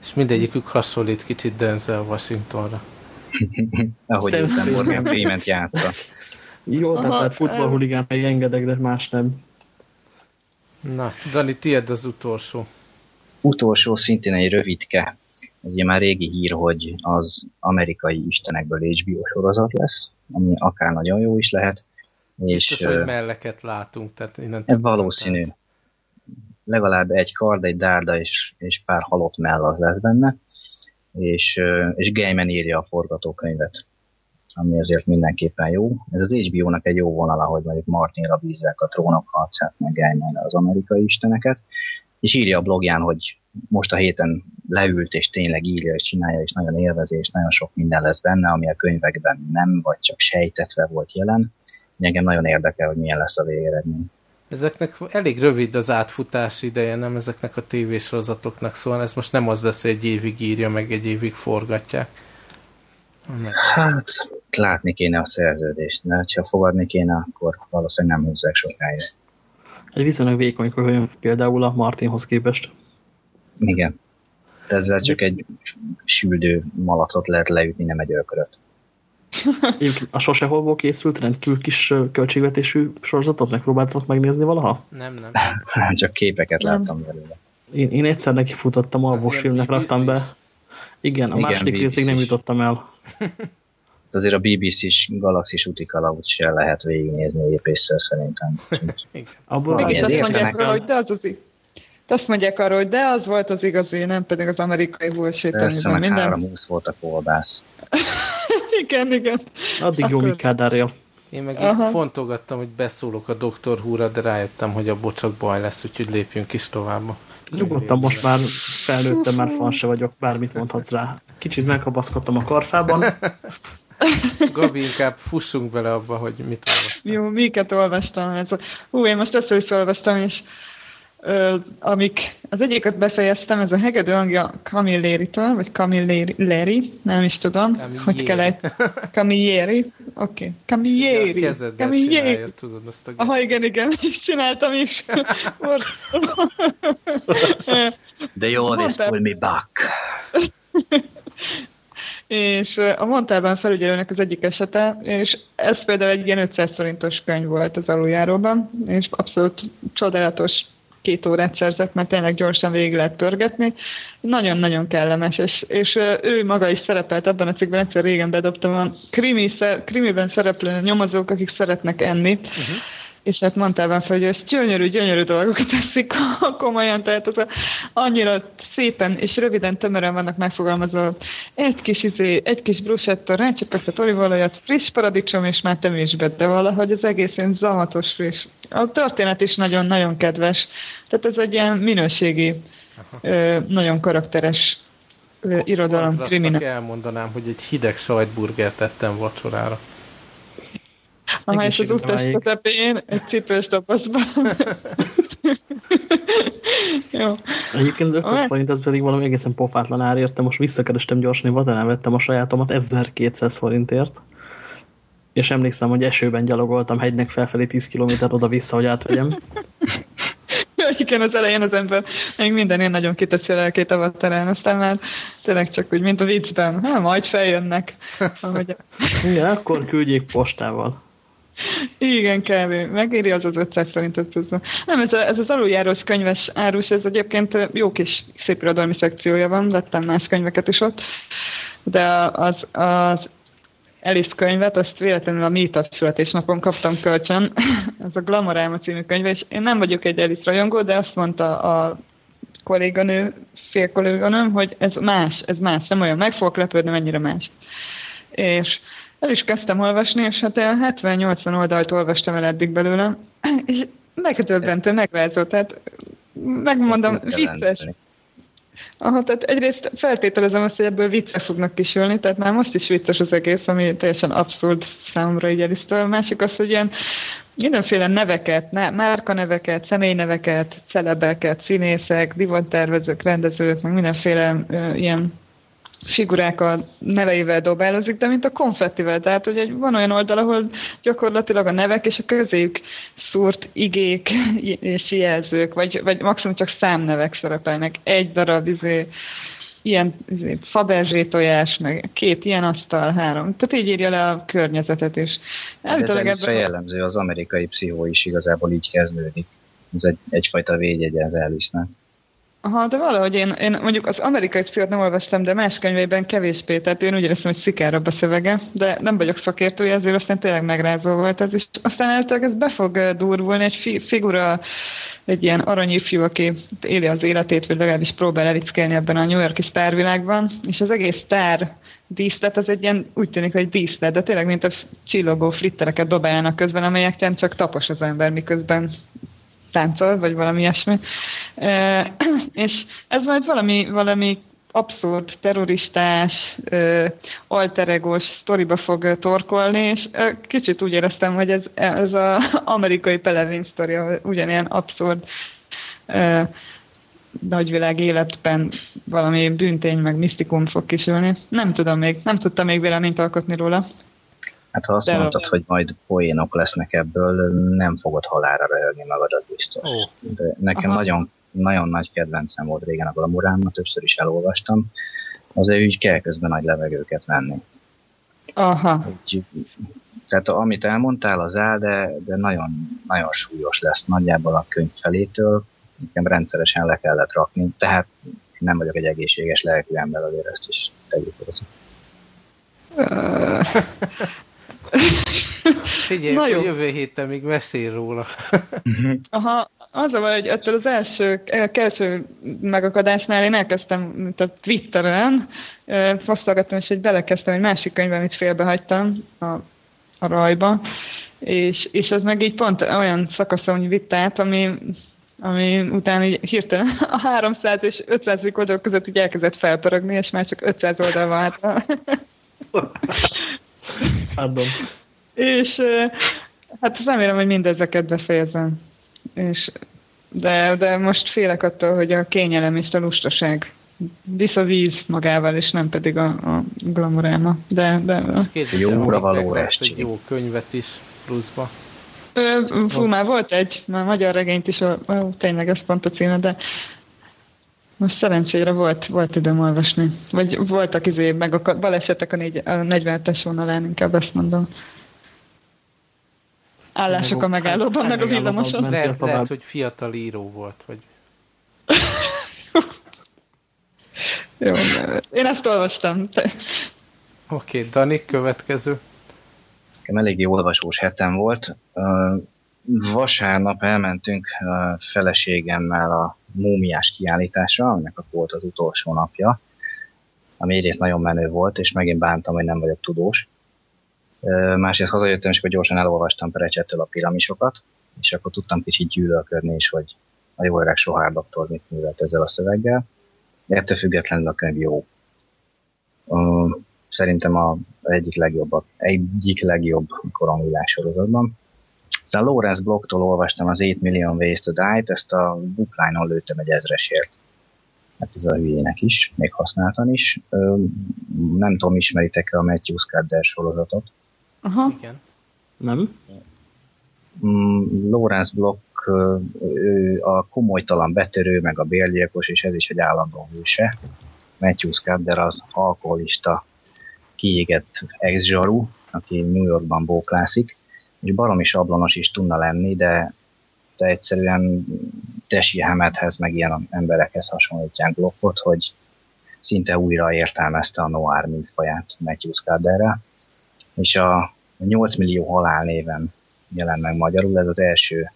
S3: És mindegyikük hasonlít kicsit Denzel Washingtonra. [laughs]
S5: Ahogy
S2: Sam.
S5: Morgan Freeman játsza.
S2: Jó, tehát futballhuligán meg engedek, de más nem.
S3: Na, Dani, tiéd az utolsó.
S5: Utolsó szintén egy rövidke. Ez ugye már régi hír, hogy az amerikai istenekből HBO sorozat lesz, ami akár nagyon jó is lehet. És
S3: Biztos, hogy melleket látunk, tehát innentől
S5: ez valószínű. Legalább egy kard, egy dárda és, és pár halott mell az lesz benne. És, és Gaiman írja a forgatókönyvet, ami azért mindenképpen jó. Ez az HBO-nak egy jó vonala, hogy mondjuk Martinra bízzák a trónok harcát, meg Gaiman az amerikai isteneket, és írja a blogján, hogy most a héten leült, és tényleg írja, és csinálja, és nagyon élvezi, és nagyon sok minden lesz benne, ami a könyvekben nem, vagy csak sejtetve volt jelen. Engem nagyon érdekel, hogy milyen lesz a végeredmény.
S3: Ezeknek elég rövid az átfutási ideje, nem ezeknek a tévésorozatoknak, szóval ez most nem az lesz, hogy egy évig írja, meg egy évig forgatják.
S5: Hát, látni kéne a szerződést, de ha fogadni kéne, akkor valószínűleg nem húzzák sokáig.
S2: Egy viszonylag vékony könyv például a Martinhoz képest.
S5: Igen. Ezzel csak egy süldő malacot lehet leütni, nem egy ökröt. [laughs]
S2: Egyébként a Soseholból készült rendkívül kis költségvetésű sorozatot megpróbáltatok megnézni valaha?
S3: Nem, nem. [laughs]
S5: csak képeket
S4: Nem.
S5: láttam belőle.
S2: Én, én egyszer neki futottam, alvós
S3: ilyen
S2: filmnek raktam be. Igen, a
S5: Igen,
S2: második részig nem jutottam el. [laughs]
S5: azért a BBC-s galaxis útikalaut se lehet végignézni épésszel szerintem. [laughs]
S2: Abból
S4: Mégis
S5: Valami
S4: azt mondják róla, hogy de az az de azt mondják arról, hogy de az volt az igazi, nem pedig az amerikai bullshit,
S5: Persze,
S4: amiben
S5: meg
S4: minden.
S5: három úsz volt a kolbász. [laughs]
S4: igen, igen.
S2: addig jó,
S4: Akkor-
S2: míg Kádár él.
S3: Én meg
S4: Aha.
S3: így fontolgattam, hogy beszólok a doktor húra, de rájöttem, hogy abból csak baj lesz, úgyhogy lépjünk is tovább.
S2: Nyugodtan most már felnőttem, már fan se vagyok, bármit mondhatsz rá. Kicsit megkapaszkodtam a karfában. [laughs]
S3: Gabi, inkább fussunk bele abba, hogy mit olvastam.
S4: Jó, miket olvastam. Ez a... Hú, én most össze olvastam, és ö, amik, az egyiket befejeztem, ez a hegedő hangja Camilleri-től, vagy Camilleri, nem is tudom,
S3: Camilleri.
S4: hogy kell egy... [laughs] Camilleri, oké. Okay.
S3: A
S4: Camilleri.
S3: kezeddel
S4: Camilleri.
S3: csinálja, tudod, azt a
S4: Aha, igen, igen, [laughs] és csináltam is.
S5: De jó,
S4: Mondtad.
S5: pull me back.
S4: És a Montalban felügyelőnek az egyik esete, és ez például egy ilyen 500 forintos könyv volt az aluljáróban, és abszolút csodálatos két órát szerzett, mert tényleg gyorsan végig lehet pörgetni. Nagyon-nagyon kellemes, és, és ő maga is szerepelt abban a cikkben, egyszer régen bedobtam a krimi, krimiben szereplő nyomozók, akik szeretnek enni, uh-huh. És hát mondtál fel, hogy ez gyönyörű, gyönyörű dolgokat teszik [laughs] komolyan, tehát az a, annyira szépen és röviden, tömören vannak megfogalmazva egy kis, izé, egy kis bruschetta, rácsapegtet olívolajat, friss paradicsom, és már temésbe, de valahogy az egész ilyen zamatos friss. A történet is nagyon-nagyon kedves, tehát ez egy ilyen minőségi, ö, nagyon karakteres ö, irodalom,
S3: Kontrasztnak elmondanám, hogy egy hideg sajtburgert tettem vacsorára.
S4: Aha, és az utas közepén egy cipős dobozban. [laughs] Jó.
S2: Egyébként az 500
S4: Olyan-
S2: forint, ez pedig valami egészen pofátlan árért, de most visszakerestem gyorsan, hogy vadán vettem a sajátomat 1200 forintért. És emlékszem, hogy esőben gyalogoltam hegynek felfelé 10 km oda-vissza, hogy átvegyem. [laughs]
S4: Igen, az elején az ember még mindenén nagyon kiteszi a lelkét a vaterán, aztán már tényleg csak úgy, mint a viccben. Hát, majd feljönnek. Ahogy...
S2: Igen, akkor küldjék postával.
S4: Igen, kb. Megéri az az 500 forintot pluszban. Nem, ez, a, ez az aluljárós könyves árus, ez egyébként jó kis szép irodalmi szekciója van, vettem más könyveket is ott, de az, az Alice könyvet, azt véletlenül a Meetup születésnapon kaptam kölcsön. [laughs] ez a Glamoráma című könyv, és én nem vagyok egy Alice rajongó, de azt mondta a kolléganő, fél kolléganőm, hogy ez más, ez más, nem olyan, meg fogok lepődni, mennyire más. És el is kezdtem olvasni, és hát olyan 70-80 oldalt olvastam el eddig belőle, [clears throat] és megdöbbentő, megrázott, tehát megmondom, vicces. Aha, tehát egyrészt feltételezem azt, hogy ebből viccek fognak kisülni, tehát már most is vicces az egész, ami teljesen abszurd számomra így Elisztől. A másik az, hogy ilyen mindenféle neveket, ne, márkaneveket, személyneveket, celebeket, színészek, divattervezők, rendezők, meg mindenféle ö, ilyen figurák a neveivel dobálozik, de mint a konfettivel. Tehát, hogy egy, van olyan oldal, ahol gyakorlatilag a nevek és a közéjük szúrt igék [laughs] és jelzők, vagy, vagy maximum csak számnevek szerepelnek. Egy darab izé, ilyen izé, faberzsé tojás, meg két ilyen asztal, három. Tehát így írja le a környezetet is.
S5: Ez
S4: Elvileg
S5: Elvileg
S4: ebben-
S5: jellemző, az amerikai pszichó is igazából így kezdődik. Ez egy, egyfajta védjegye az Elvisnek.
S4: Aha, de valahogy én, én mondjuk az amerikai pszichot nem olvastam, de más könyveiben kevésbé, tehát én úgy éreztem, hogy szikárabb a szövege, de nem vagyok szakértője, ezért aztán tényleg megrázó volt ez, és aztán elvileg ez be fog durvulni, egy fi, figura, egy ilyen aranyifjú, aki éli az életét, vagy legalábbis próbál levickelni ebben a New Yorki sztárvilágban, és az egész sztár díszlet, az egy ilyen, úgy tűnik, hogy díszlet, de tényleg mint a csillogó flittereket dobálnak közben, amelyeken csak tapos az ember, miközben táncol, vagy valami ilyesmi. [clears throat] És ez majd valami, valami abszurd, terroristás, alteregós sztoriba fog torkolni, és kicsit úgy éreztem, hogy ez, ez az [laughs] amerikai Pelevin sztori, ugyanilyen abszurd nagyvilág életben valami bűntény, meg misztikum fog kisülni. Nem tudom még, nem tudtam még véleményt alkotni róla.
S5: Hát ha azt
S4: De-
S5: mondtad, hogy majd poénok lesznek ebből, nem fogod halára röhögni magad, az biztos.
S3: Ó.
S5: De nekem
S4: Aha.
S5: nagyon, nagyon nagy kedvencem volt régen a Glamurámma, többször is elolvastam. Azért úgy kell közben nagy levegőket venni.
S4: Aha,
S5: Úgy, tehát amit elmondtál, az áll, de, de nagyon, nagyon súlyos lesz nagyjából a könyv felétől. Nekem rendszeresen le kellett rakni, tehát nem vagyok egy egészséges lelkű ember, azért ezt is tegyük hozzá. [laughs] [laughs]
S3: Figyelj, Na jó. jövő héten még mesél róla. [laughs]
S4: Aha, az a baj, hogy ettől az első, első megakadásnál én elkezdtem a Twitteren, fosztogattam, és egy belekezdtem egy másik könyvbe, amit félbehagytam a, a rajba, és, és az meg így pont olyan szakaszon vitt át, ami, ami után így hirtelen [laughs] a 300 és 500 oldal között így elkezdett felpörögni, és már csak 500 oldal van
S2: Adom.
S4: És hát remélem, hogy mindezeket befejezem. És, de, de most félek attól, hogy a kényelem és a lustaság visz a víz magával, és nem pedig a, a glamoráma. De, de
S5: Jóra való
S3: egy jó könyvet is pluszba.
S4: Ö, fú, már volt egy, már magyar regényt is, ó, tényleg ez pont a címe, de most szerencsére volt, volt időm olvasni. Vagy voltak izé, meg a balesetek a, négy, a 47-es vonalán, inkább ezt mondom. Állások a megállóban, meg a villamoson.
S3: Lehet, lehet, hogy fiatal író volt, vagy... [laughs]
S4: Jó, én ezt olvastam.
S3: Oké, okay, Dani, következő.
S5: Nekem eléggé olvasós hetem volt. Vasárnap elmentünk feleségemmel a múmiás kiállításra, aminek volt az utolsó napja, ami egyrészt nagyon menő volt, és megint bántam, hogy nem vagyok tudós. Másrészt hazajöttem, és akkor gyorsan elolvastam Perecsettől a piramisokat, és akkor tudtam kicsit gyűlölködni is, hogy a jó öreg Sohár doktor mit művelt ezzel a szöveggel. De ettől függetlenül a könyv jó. Szerintem a egyik legjobb, egyik legjobb korongulás sorozatban. Aztán Lawrence Blocktól olvastam az 8 Million Ways to Die-t, ezt a bookline-on lőttem egy ezresért. Hát ez a hülyének is, még használtan is. Nem tudom, ismeritek-e a Matthew Scudder sorozatot?
S4: Aha.
S3: Igen.
S2: Nem?
S5: Mm, Lawrence Block ő a komolytalan betörő, meg a bérgyilkos, és ez is egy állandó hőse. Matthew Scudder az alkoholista, kiégett ex-zsaru, aki New Yorkban bóklászik, és baromi sablonos is tudna lenni, de, de egyszerűen Tesi Hammedhez, meg ilyen emberekhez hasonlítják blokkot, hogy szinte újra értelmezte a noir műfaját Matthew Scudderrel, és a 8 millió halál néven jelent meg magyarul, ez az első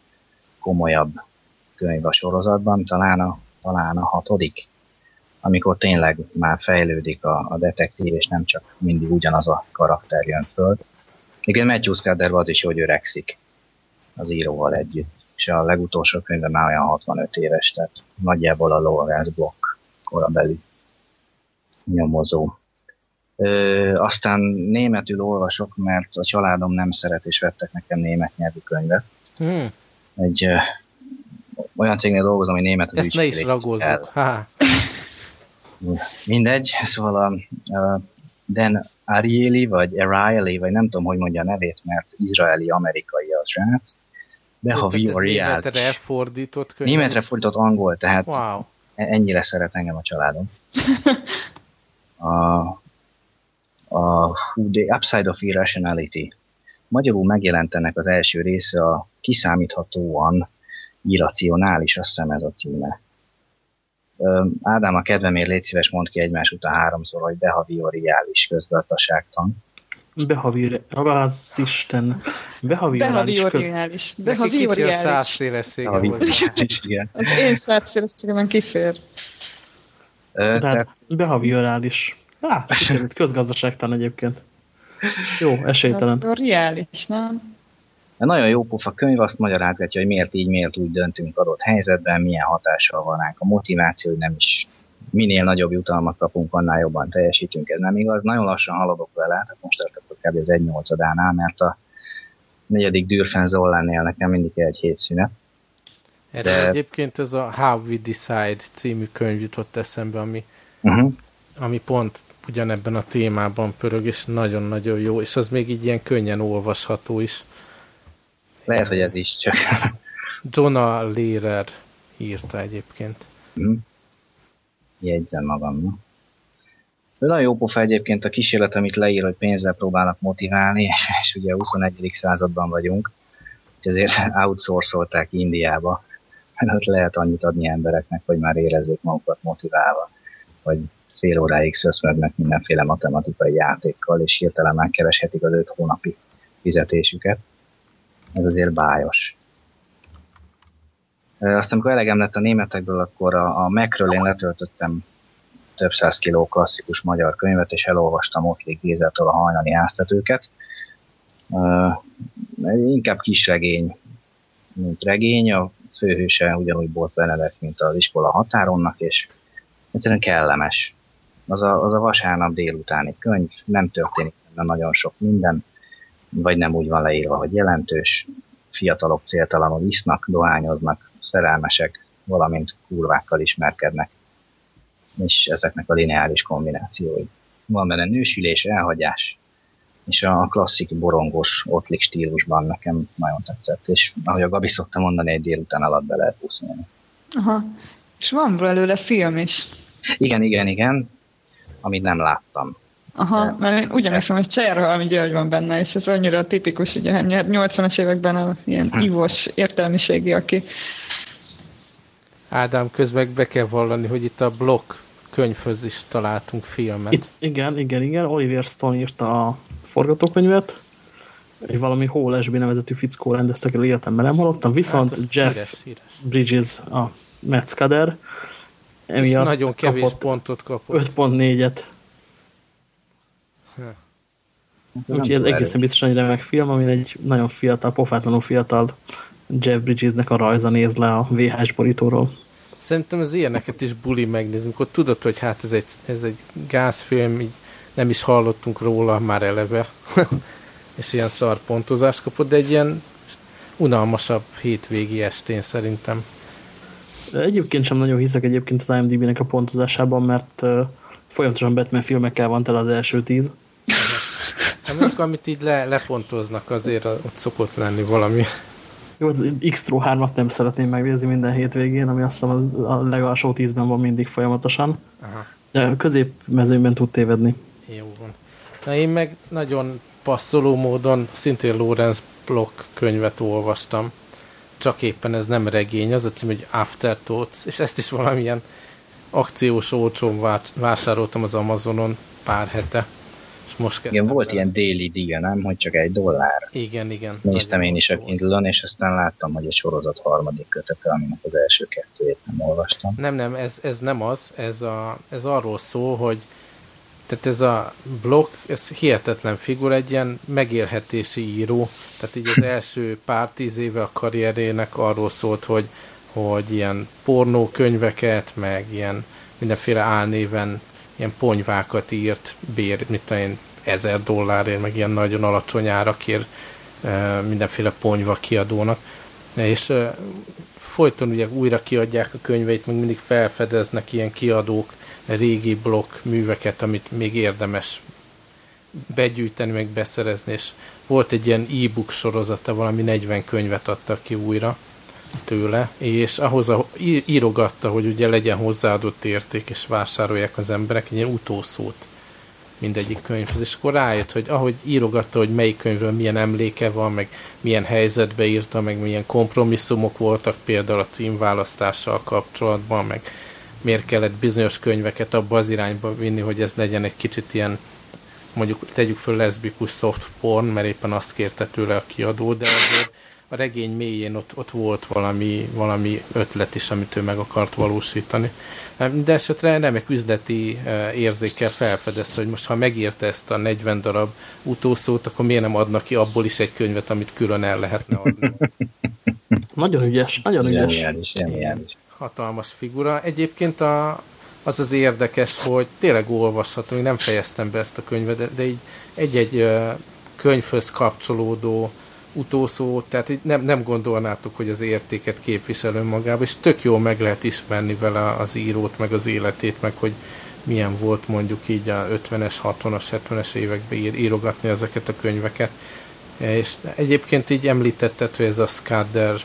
S5: komolyabb könyv a sorozatban, talán a, talán a hatodik, amikor tényleg már fejlődik a, a detektív, és nem csak mindig ugyanaz a karakter jön föl. Igen, Matthew Scudder az is, hogy öregszik az íróval együtt, és a legutolsó könyve már olyan 65 éves, tehát nagyjából a Lawrence Block korabeli nyomozó. Ö, aztán németül olvasok, mert a családom nem szeret, és vettek nekem német nyelvű könyvet. Hmm. Egy ö, olyan cégnél dolgozom, hogy németül
S3: Ezt ne is ragozzuk.
S5: Mindegy, szóval a, a Dan Ariely, vagy Ariely, vagy nem tudom, hogy mondja a nevét, mert izraeli-amerikai a srác.
S3: Behavi a Németre fordított
S5: könyv? Németre fordított angol, tehát wow. E- ennyire szeret engem a családom. [laughs] A, a The Upside of Irrationality. Magyarul megjelent ennek az első része a kiszámíthatóan irracionális, azt hiszem ez a címe. Ádám, a kedvemért légy szíves, mond ki egymás után háromszor, hogy behavioriális közgazdaságtan.
S2: Behavioriális, Isten. Behavioriális.
S4: Behavioriális.
S3: Behavioriális. Neki sávszélessége
S4: igen. Az én sávszélességemen kifér.
S2: Tehát behavioriális. Á, sikerült közgazdaságtan egyébként. Jó, esélytelen.
S4: Behavioriális, nem?
S5: De nagyon jó pofa könyv, azt magyarázgatja, hogy miért így, miért úgy döntünk adott helyzetben, milyen hatással van ránk a motiváció, hogy nem is minél nagyobb jutalmat kapunk, annál jobban teljesítünk, ez nem igaz. Nagyon lassan haladok vele, tehát most tartok kb. az egy nyolcadánál, mert a negyedik Dürfen Zollánnél nekem mindig egy hét szünet.
S3: Erre De... egyébként ez a How We Decide című könyv jutott eszembe, ami, uh-huh. ami pont ugyanebben a témában pörög, és nagyon-nagyon jó, és az még így ilyen könnyen olvasható is.
S5: Lehet, hogy ez is csak.
S3: Jonah Lehrer írta egyébként. Hmm.
S5: Jegyzem magamnak. Ő nagyon jó pofa egyébként a kísérlet, amit leír, hogy pénzzel próbálnak motiválni, [laughs] és ugye a 21. században vagyunk, és ezért outsourcolták Indiába. Mert ott lehet annyit adni embereknek, hogy már érezzék magukat motiválva, hogy fél óráig szöszmögnek mindenféle matematikai játékkal, és hirtelen megkereshetik az öt hónapi fizetésüket. Ez azért bájos. Aztán, amikor elegem lett a németekből, akkor a, a Macről én letöltöttem több száz kiló klasszikus magyar könyvet, és elolvastam Ottlik Gézeltől a hajnali áztetőket. Uh, inkább kis regény, mint regény, a főhőse ugyanúgy volt Benedek, mint az iskola határonnak, és egyszerűen kellemes. Az a, az a vasárnap délutáni könyv, nem történik nagyon sok minden, vagy nem úgy van leírva, hogy jelentős, fiatalok céltalanul isznak, dohányoznak, szerelmesek, valamint kurvákkal ismerkednek. És ezeknek a lineáris kombinációi. Van benne nősülés, elhagyás, és a klasszik borongos ottlik stílusban nekem nagyon tetszett, és ahogy a Gabi szokta mondani, egy délután alatt be lehet úszolni.
S4: Aha, és van belőle film is.
S5: Igen, igen, igen, amit nem láttam.
S4: Aha, De... mert én úgy emlékszem, hogy Cserhalmi György van benne, és ez annyira tipikus, ugye 80-as években a ilyen hm. ivós értelmiségi, aki...
S3: Ádám, közben be kell vallani, hogy itt a blokk könyvhöz is találtunk filmet. Itt,
S2: igen, igen, igen. Oliver Stone írta a forgatókönyvet, egy valami Hall Ashby nevezetű fickó rendezte, akiről életemben nem hallottam, viszont hát, Jeff híres, híres. Bridges a Metzkader
S3: emiatt nagyon kevés kapott pontot kapott.
S2: 5.4-et. Úgyhogy ez egészen biztosan egy remek film, amin egy nagyon fiatal, pofátlanul fiatal Jeff Bridgesnek a rajza néz le a VHS borítóról.
S3: Szerintem az ilyeneket is buli megnézni, amikor tudod, hogy hát ez egy, ez egy gázfilm, így nem is hallottunk róla már eleve, [laughs] és ilyen szar pontozást kapott, de egy ilyen unalmasabb hétvégi estén szerintem.
S2: Egyébként sem nagyon hiszek egyébként az IMDb-nek a pontozásában, mert uh, folyamatosan Batman filmekkel van tele az első tíz.
S3: Hát mondjuk, amit így le, lepontoznak, azért ott szokott lenni valami.
S2: Jó, az X-Tro 3-at nem szeretném megnézni minden hétvégén, ami azt hiszem az a legalsó tízben van mindig folyamatosan. Aha. De középmezőnyben tud tévedni.
S3: Jó van. Na én meg nagyon passzoló módon szintén Lorenz Block könyvet olvastam. Csak éppen ez nem regény, az a cím, hogy Afterthoughts, és ezt is valamilyen akciós olcsón vásároltam az Amazonon pár hete. És most
S5: igen, volt el. ilyen déli díja, nem? Hogy csak egy dollár.
S3: Igen, igen.
S5: Néztem én is a kindle és aztán láttam, hogy egy sorozat harmadik kötete, aminek az első kettőjét nem olvastam.
S3: Nem, nem, ez, ez nem az. Ez, a, ez arról szól, hogy tehát ez a blokk, ez hihetetlen figura, egy ilyen megélhetési író, tehát így az [laughs] első pár tíz éve a karrierének arról szólt, hogy, hogy ilyen pornókönyveket, meg ilyen mindenféle álnéven ilyen ponyvákat írt, bér, mit tudom én, ezer dollárért, meg ilyen nagyon alacsony árakért mindenféle ponyva kiadónak. És folyton ugye újra kiadják a könyveit, meg mindig felfedeznek ilyen kiadók régi blokk műveket, amit még érdemes begyűjteni, meg beszerezni, és volt egy ilyen e-book sorozata, valami 40 könyvet adtak ki újra tőle, és ahhoz a, írogatta, hogy ugye legyen hozzáadott érték, és vásárolják az emberek egy ilyen utószót mindegyik könyvhez, és akkor rájött, hogy ahogy írogatta, hogy melyik könyvről milyen emléke van, meg milyen helyzetbe írta, meg milyen kompromisszumok voltak például a címválasztással kapcsolatban, meg miért kellett bizonyos könyveket abba az irányba vinni, hogy ez legyen egy kicsit ilyen mondjuk tegyük föl leszbikus soft porn, mert éppen azt kérte tőle a kiadó, de azért a regény mélyén ott, ott volt valami, valami ötlet is, amit ő meg akart valósítani. De esetre remek üzleti e, érzékkel felfedezte, hogy most ha megírta ezt a 40 darab utószót, akkor miért nem adnak ki abból is egy könyvet, amit külön el lehetne adni. [laughs]
S2: nagyon ügyes, nagyon ügyes.
S5: Ilyen, ilyen, ilyen,
S3: hatalmas figura. Egyébként a, az az érdekes, hogy tényleg olvasható, még nem fejeztem be ezt a könyvet, de, de így egy-egy könyvhöz kapcsolódó utószó, tehát nem, nem gondolnátok, hogy az értéket képvisel önmagában, és tök jól meg lehet ismerni vele az írót, meg az életét, meg hogy milyen volt mondjuk így a 50-es, 60-as, 70-es években ír, írogatni ezeket a könyveket. És egyébként így említetted, hogy ez a Skadder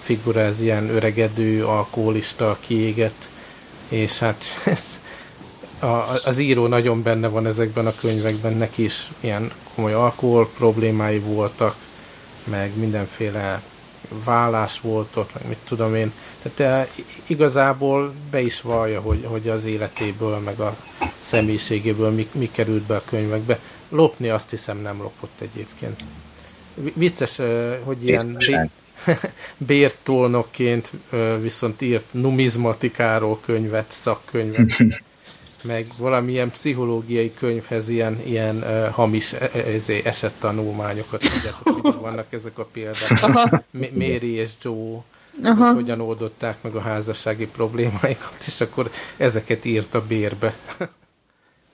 S3: figura, ez ilyen öregedő, alkoholista, kiégett, és hát [laughs] ez, a, az író nagyon benne van ezekben a könyvekben, neki is ilyen komoly alkohol problémái voltak, meg mindenféle vállás volt ott, meg mit tudom én. Tehát igazából be is vallja, hogy, hogy az életéből, meg a személyiségéből mi, mi került be a könyvekbe. Lopni azt hiszem nem lopott egyébként. Vicces, hogy ilyen [laughs] bértolnokként viszont írt numizmatikáról könyvet, szakkönyvet, [laughs] meg valamilyen pszichológiai könyvhez ilyen, ilyen uh, hamis e, e, ezé, esettanulmányokat, tudjátok, hogy vannak ezek a példák. Mary és Joe Aha. hogy hogyan oldották meg a házassági problémáikat, és akkor ezeket írt a bérbe.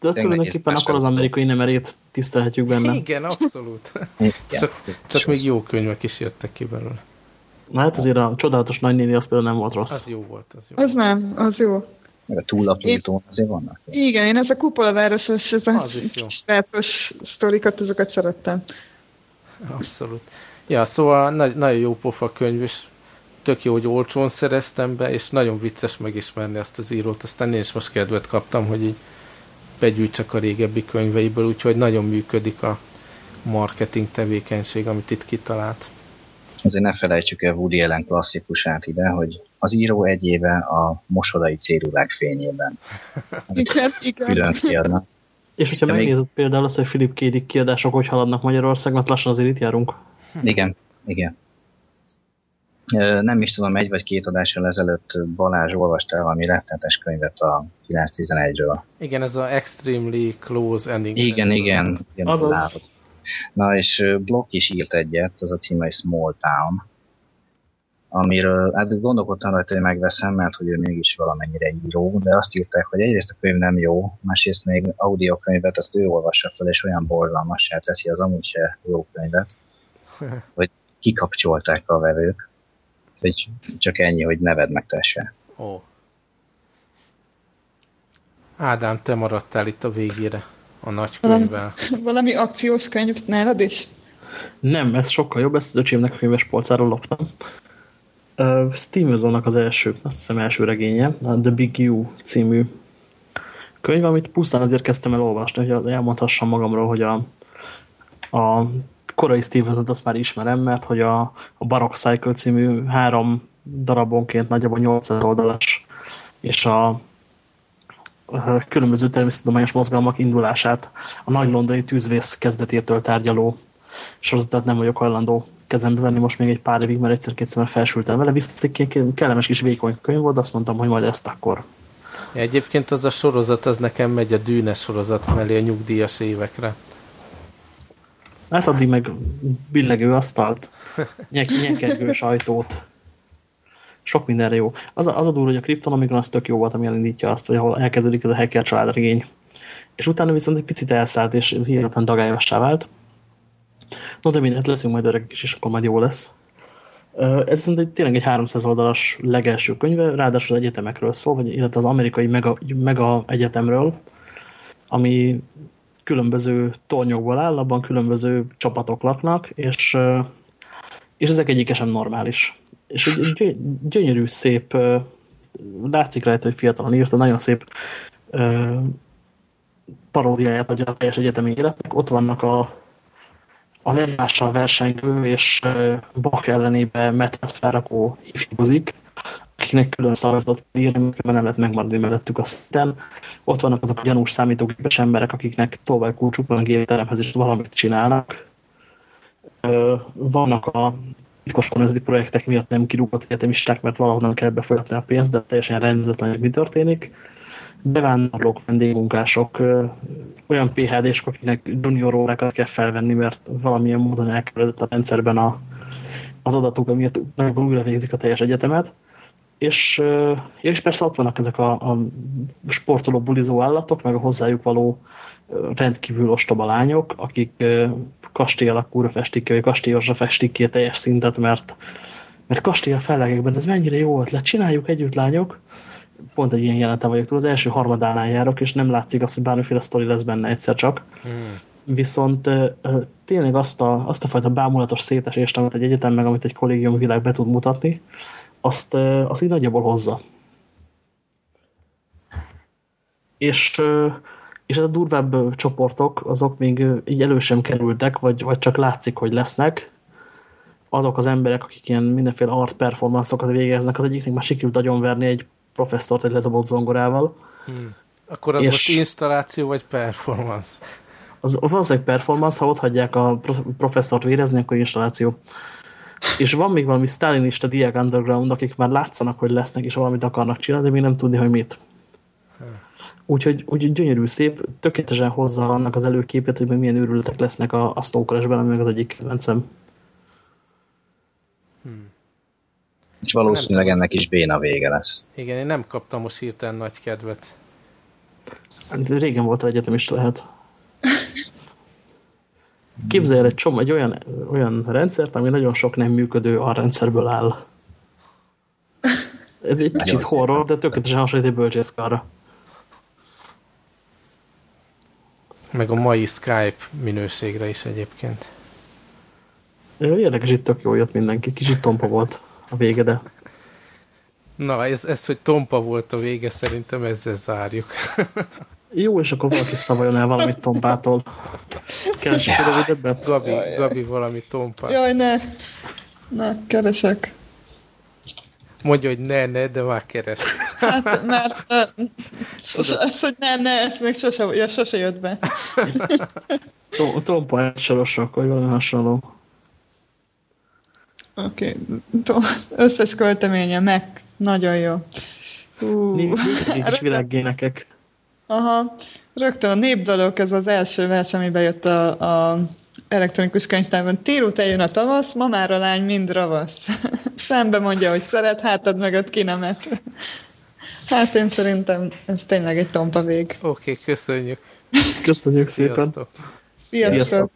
S2: De tulajdonképpen akkor az amerikai nemerét tisztelhetjük benne.
S3: Igen, abszolút. csak, csak még jó könyvek is jöttek ki belőle.
S2: Na hát azért a csodálatos nagynéni az például nem volt rossz.
S3: Az jó volt, az jó.
S4: Az nem, az jó.
S5: Meg a túllapítón azért vannak.
S4: Igen, én ez a kupolavárosos, ez a srácos sztorikat, azokat szerettem.
S3: Abszolút. Ja, szóval nagy, nagyon jó pofa könyv, és tök jó, hogy olcsón szereztem be, és nagyon vicces megismerni azt az írót. Aztán én is most kedvet kaptam, hogy így begyűjtsek a régebbi könyveiből, úgyhogy nagyon működik a marketing tevékenység, amit itt kitalált.
S5: Azért ne felejtsük el Woody Allen klasszikusát ide, hogy az író egy éve a mosodai célulák fényében.
S4: Igen, igen. Külön
S2: kiadnak. És hogyha De megnézed még... például azt, hogy Philip Kédik kiadások hogy haladnak Magyarországon, mert lassan azért itt járunk.
S5: Igen, igen. Nem is tudom, egy vagy két adással ezelőtt Balázs olvastál valami rettenetes könyvet a 911-ről.
S3: Igen, ez a Extremely Close Ending.
S5: Igen, igen. igen Azaz. Na, és Block is írt egyet, az a címe egy Small Town, amiről hát gondolkodtam rajta, hogy megveszem, mert hogy ő mégis valamennyire író, de azt írták, hogy egyrészt a könyv nem jó, másrészt még audiokönyvet azt ő olvassa fel, és olyan borzalmassá teszi az amúgy se jó könyvet, [laughs] hogy kikapcsolták a vevők. Hogy csak ennyi, hogy neved meg tesse. Ó.
S3: Ádám, te maradtál itt a végére a nagy könyvvel.
S4: Valami, [laughs] valami akciós könyv nálad is?
S2: Nem, ez sokkal jobb, ezt az öcsémnek a könyves polcáról loptam. Uh, az első, azt hiszem első regénye, a The Big U című könyv, amit pusztán azért kezdtem el olvasni, hogy elmondhassam magamról, hogy a, a korai Stevenson-t azt már ismerem, mert hogy a, a Baroque Cycle című három darabonként nagyjából 800 oldalas, és a, különböző természettudományos mozgalmak indulását a nagy londoni tűzvész kezdetétől tárgyaló sorozatát nem vagyok hajlandó kezembe venni most még egy pár évig, mert egyszer-kétszer felsültem vele, viszont egy kellemes kis vékony könyv volt, azt mondtam, hogy majd ezt akkor.
S3: Egyébként az a sorozat, az nekem megy a dűnes sorozat mellé a nyugdíjas évekre.
S2: Hát addig meg billegő asztalt, nyek nyekergős [laughs] ajtót. Sok mindenre jó. Az a, az a durva, hogy a Kryptonomikon az tök jó volt, ami elindítja azt, hogy ahol elkezdődik ez a hacker családregény. És utána viszont egy picit elszállt, és hihetetlen dagályvassá vált. No, de mindegy, leszünk majd öregek is, és akkor majd jó lesz. Ez egy, tényleg egy 300 oldalas legelső könyve, ráadásul egyetemekről szól, vagy, illetve az amerikai mega, mega egyetemről, ami különböző tornyokból áll, abban különböző csapatok laknak, és, és ezek egyike sem normális. És egy gyönyörű, szép, látszik rajta, hogy fiatalon írta, nagyon szép paródiáját adja a teljes egyetemi életnek. Ott vannak a, az egymással versengő és Bach ellenébe metet felrakó hifibuzik, akiknek külön szavazatot írni, mert nem lehet megmaradni mellettük a szinten. Ott vannak azok a gyanús számítógépes emberek, akiknek tolvajkulcsuk van a gépteremhez, és valamit csinálnak. Vannak a titkos kormányzati projektek miatt nem kirúgott egyetemisták, mert valahonnan kell befolyatni a pénzt, de teljesen rendezetlen, hogy mi történik. Bevándorlók, vendégmunkások, olyan PHD-sok, akiknek junior órákat kell felvenni, mert valamilyen módon elkerülött a rendszerben a, az adatok, amiért újra végzik a teljes egyetemet. És, és persze ott vannak ezek a, a sportoló bulizó állatok, meg a hozzájuk való rendkívül ostoba lányok, akik kastély alakúra festik ki, vagy kastélyosra festik ki a teljes szintet, mert, mert kastély a fellegekben, ez mennyire jó volt, csináljuk együtt lányok, pont egy ilyen jelentem vagyok túl, az első harmadánál járok, és nem látszik azt, hogy bármiféle sztori lesz benne egyszer csak. Hmm. Viszont tényleg azt a, azt a fajta bámulatos szétesést, amit egy egyetem meg, amit egy kollégium világ be tud mutatni, azt, azt így nagyjából hozza. És, és ez a durvább csoportok, azok még így elő sem kerültek, vagy, vagy csak látszik, hogy lesznek. Azok az emberek, akik ilyen mindenféle art performance-okat végeznek, az egyiknek már sikerült agyonverni egy professzort egy ledobott zongorával. Hmm.
S3: Akkor az és most installáció vagy performance?
S2: Az valószínűleg performance, ha ott hagyják a professzort vérezni, akkor installáció. És van még valami stalinista Diag Underground, akik már látszanak, hogy lesznek, és valamit akarnak csinálni, de még nem tudni, hogy mit. Úgyhogy úgy gyönyörű, szép, tökéletesen hozza annak az előképet, hogy milyen őrületek lesznek a, a Snowcrash-ben, ami meg az egyik kedvencem.
S5: Hmm. És valószínűleg ennek is béna vége lesz.
S3: Igen, én nem kaptam most hirtelen nagy kedvet.
S2: Hát régen volt egyetemista lehet. Képzelj el egy, csom, egy olyan, olyan rendszert, ami nagyon sok nem működő a rendszerből áll. Ez egy kicsit horror, de tökéletesen hasonlít egy bölcsészkarra.
S3: Meg a mai Skype minőségre is egyébként.
S2: Érdekes, itt tök jól jött mindenki. Kicsit tompa volt a vége, de...
S3: Na, ez, ez, hogy tompa volt a vége, szerintem ezzel zárjuk.
S2: Jó, és akkor valaki szavajon el valamit tompától. Keresik a rövidebbet?
S3: Gabi, jaj, Gabi valami tompát.
S4: Jaj, ne. Ne, keresek.
S3: Mondja, hogy ne, ne, de már keres.
S4: Hát, mert uh, sose, az, hogy ne, ne, ez még sose, ja, sose jött be.
S2: Tompa egy sorosok, vagy valami hasonló.
S4: Oké, okay. összes költeménye meg. Nagyon jó.
S2: Nincs világgénekek.
S4: Aha, rögtön a népdalok, ez az első vers, ami bejött a, a elektronikus könyvtárban. Tél jön a tavasz, ma már a lány mind ravasz. [laughs] Szembe mondja, hogy szeret, hátad mögött kinemet. Hát én szerintem ez tényleg egy tompa vég.
S3: Oké, okay, köszönjük.
S2: Köszönjük Sziasztok. szépen.
S4: Sziasztok. Sziasztok.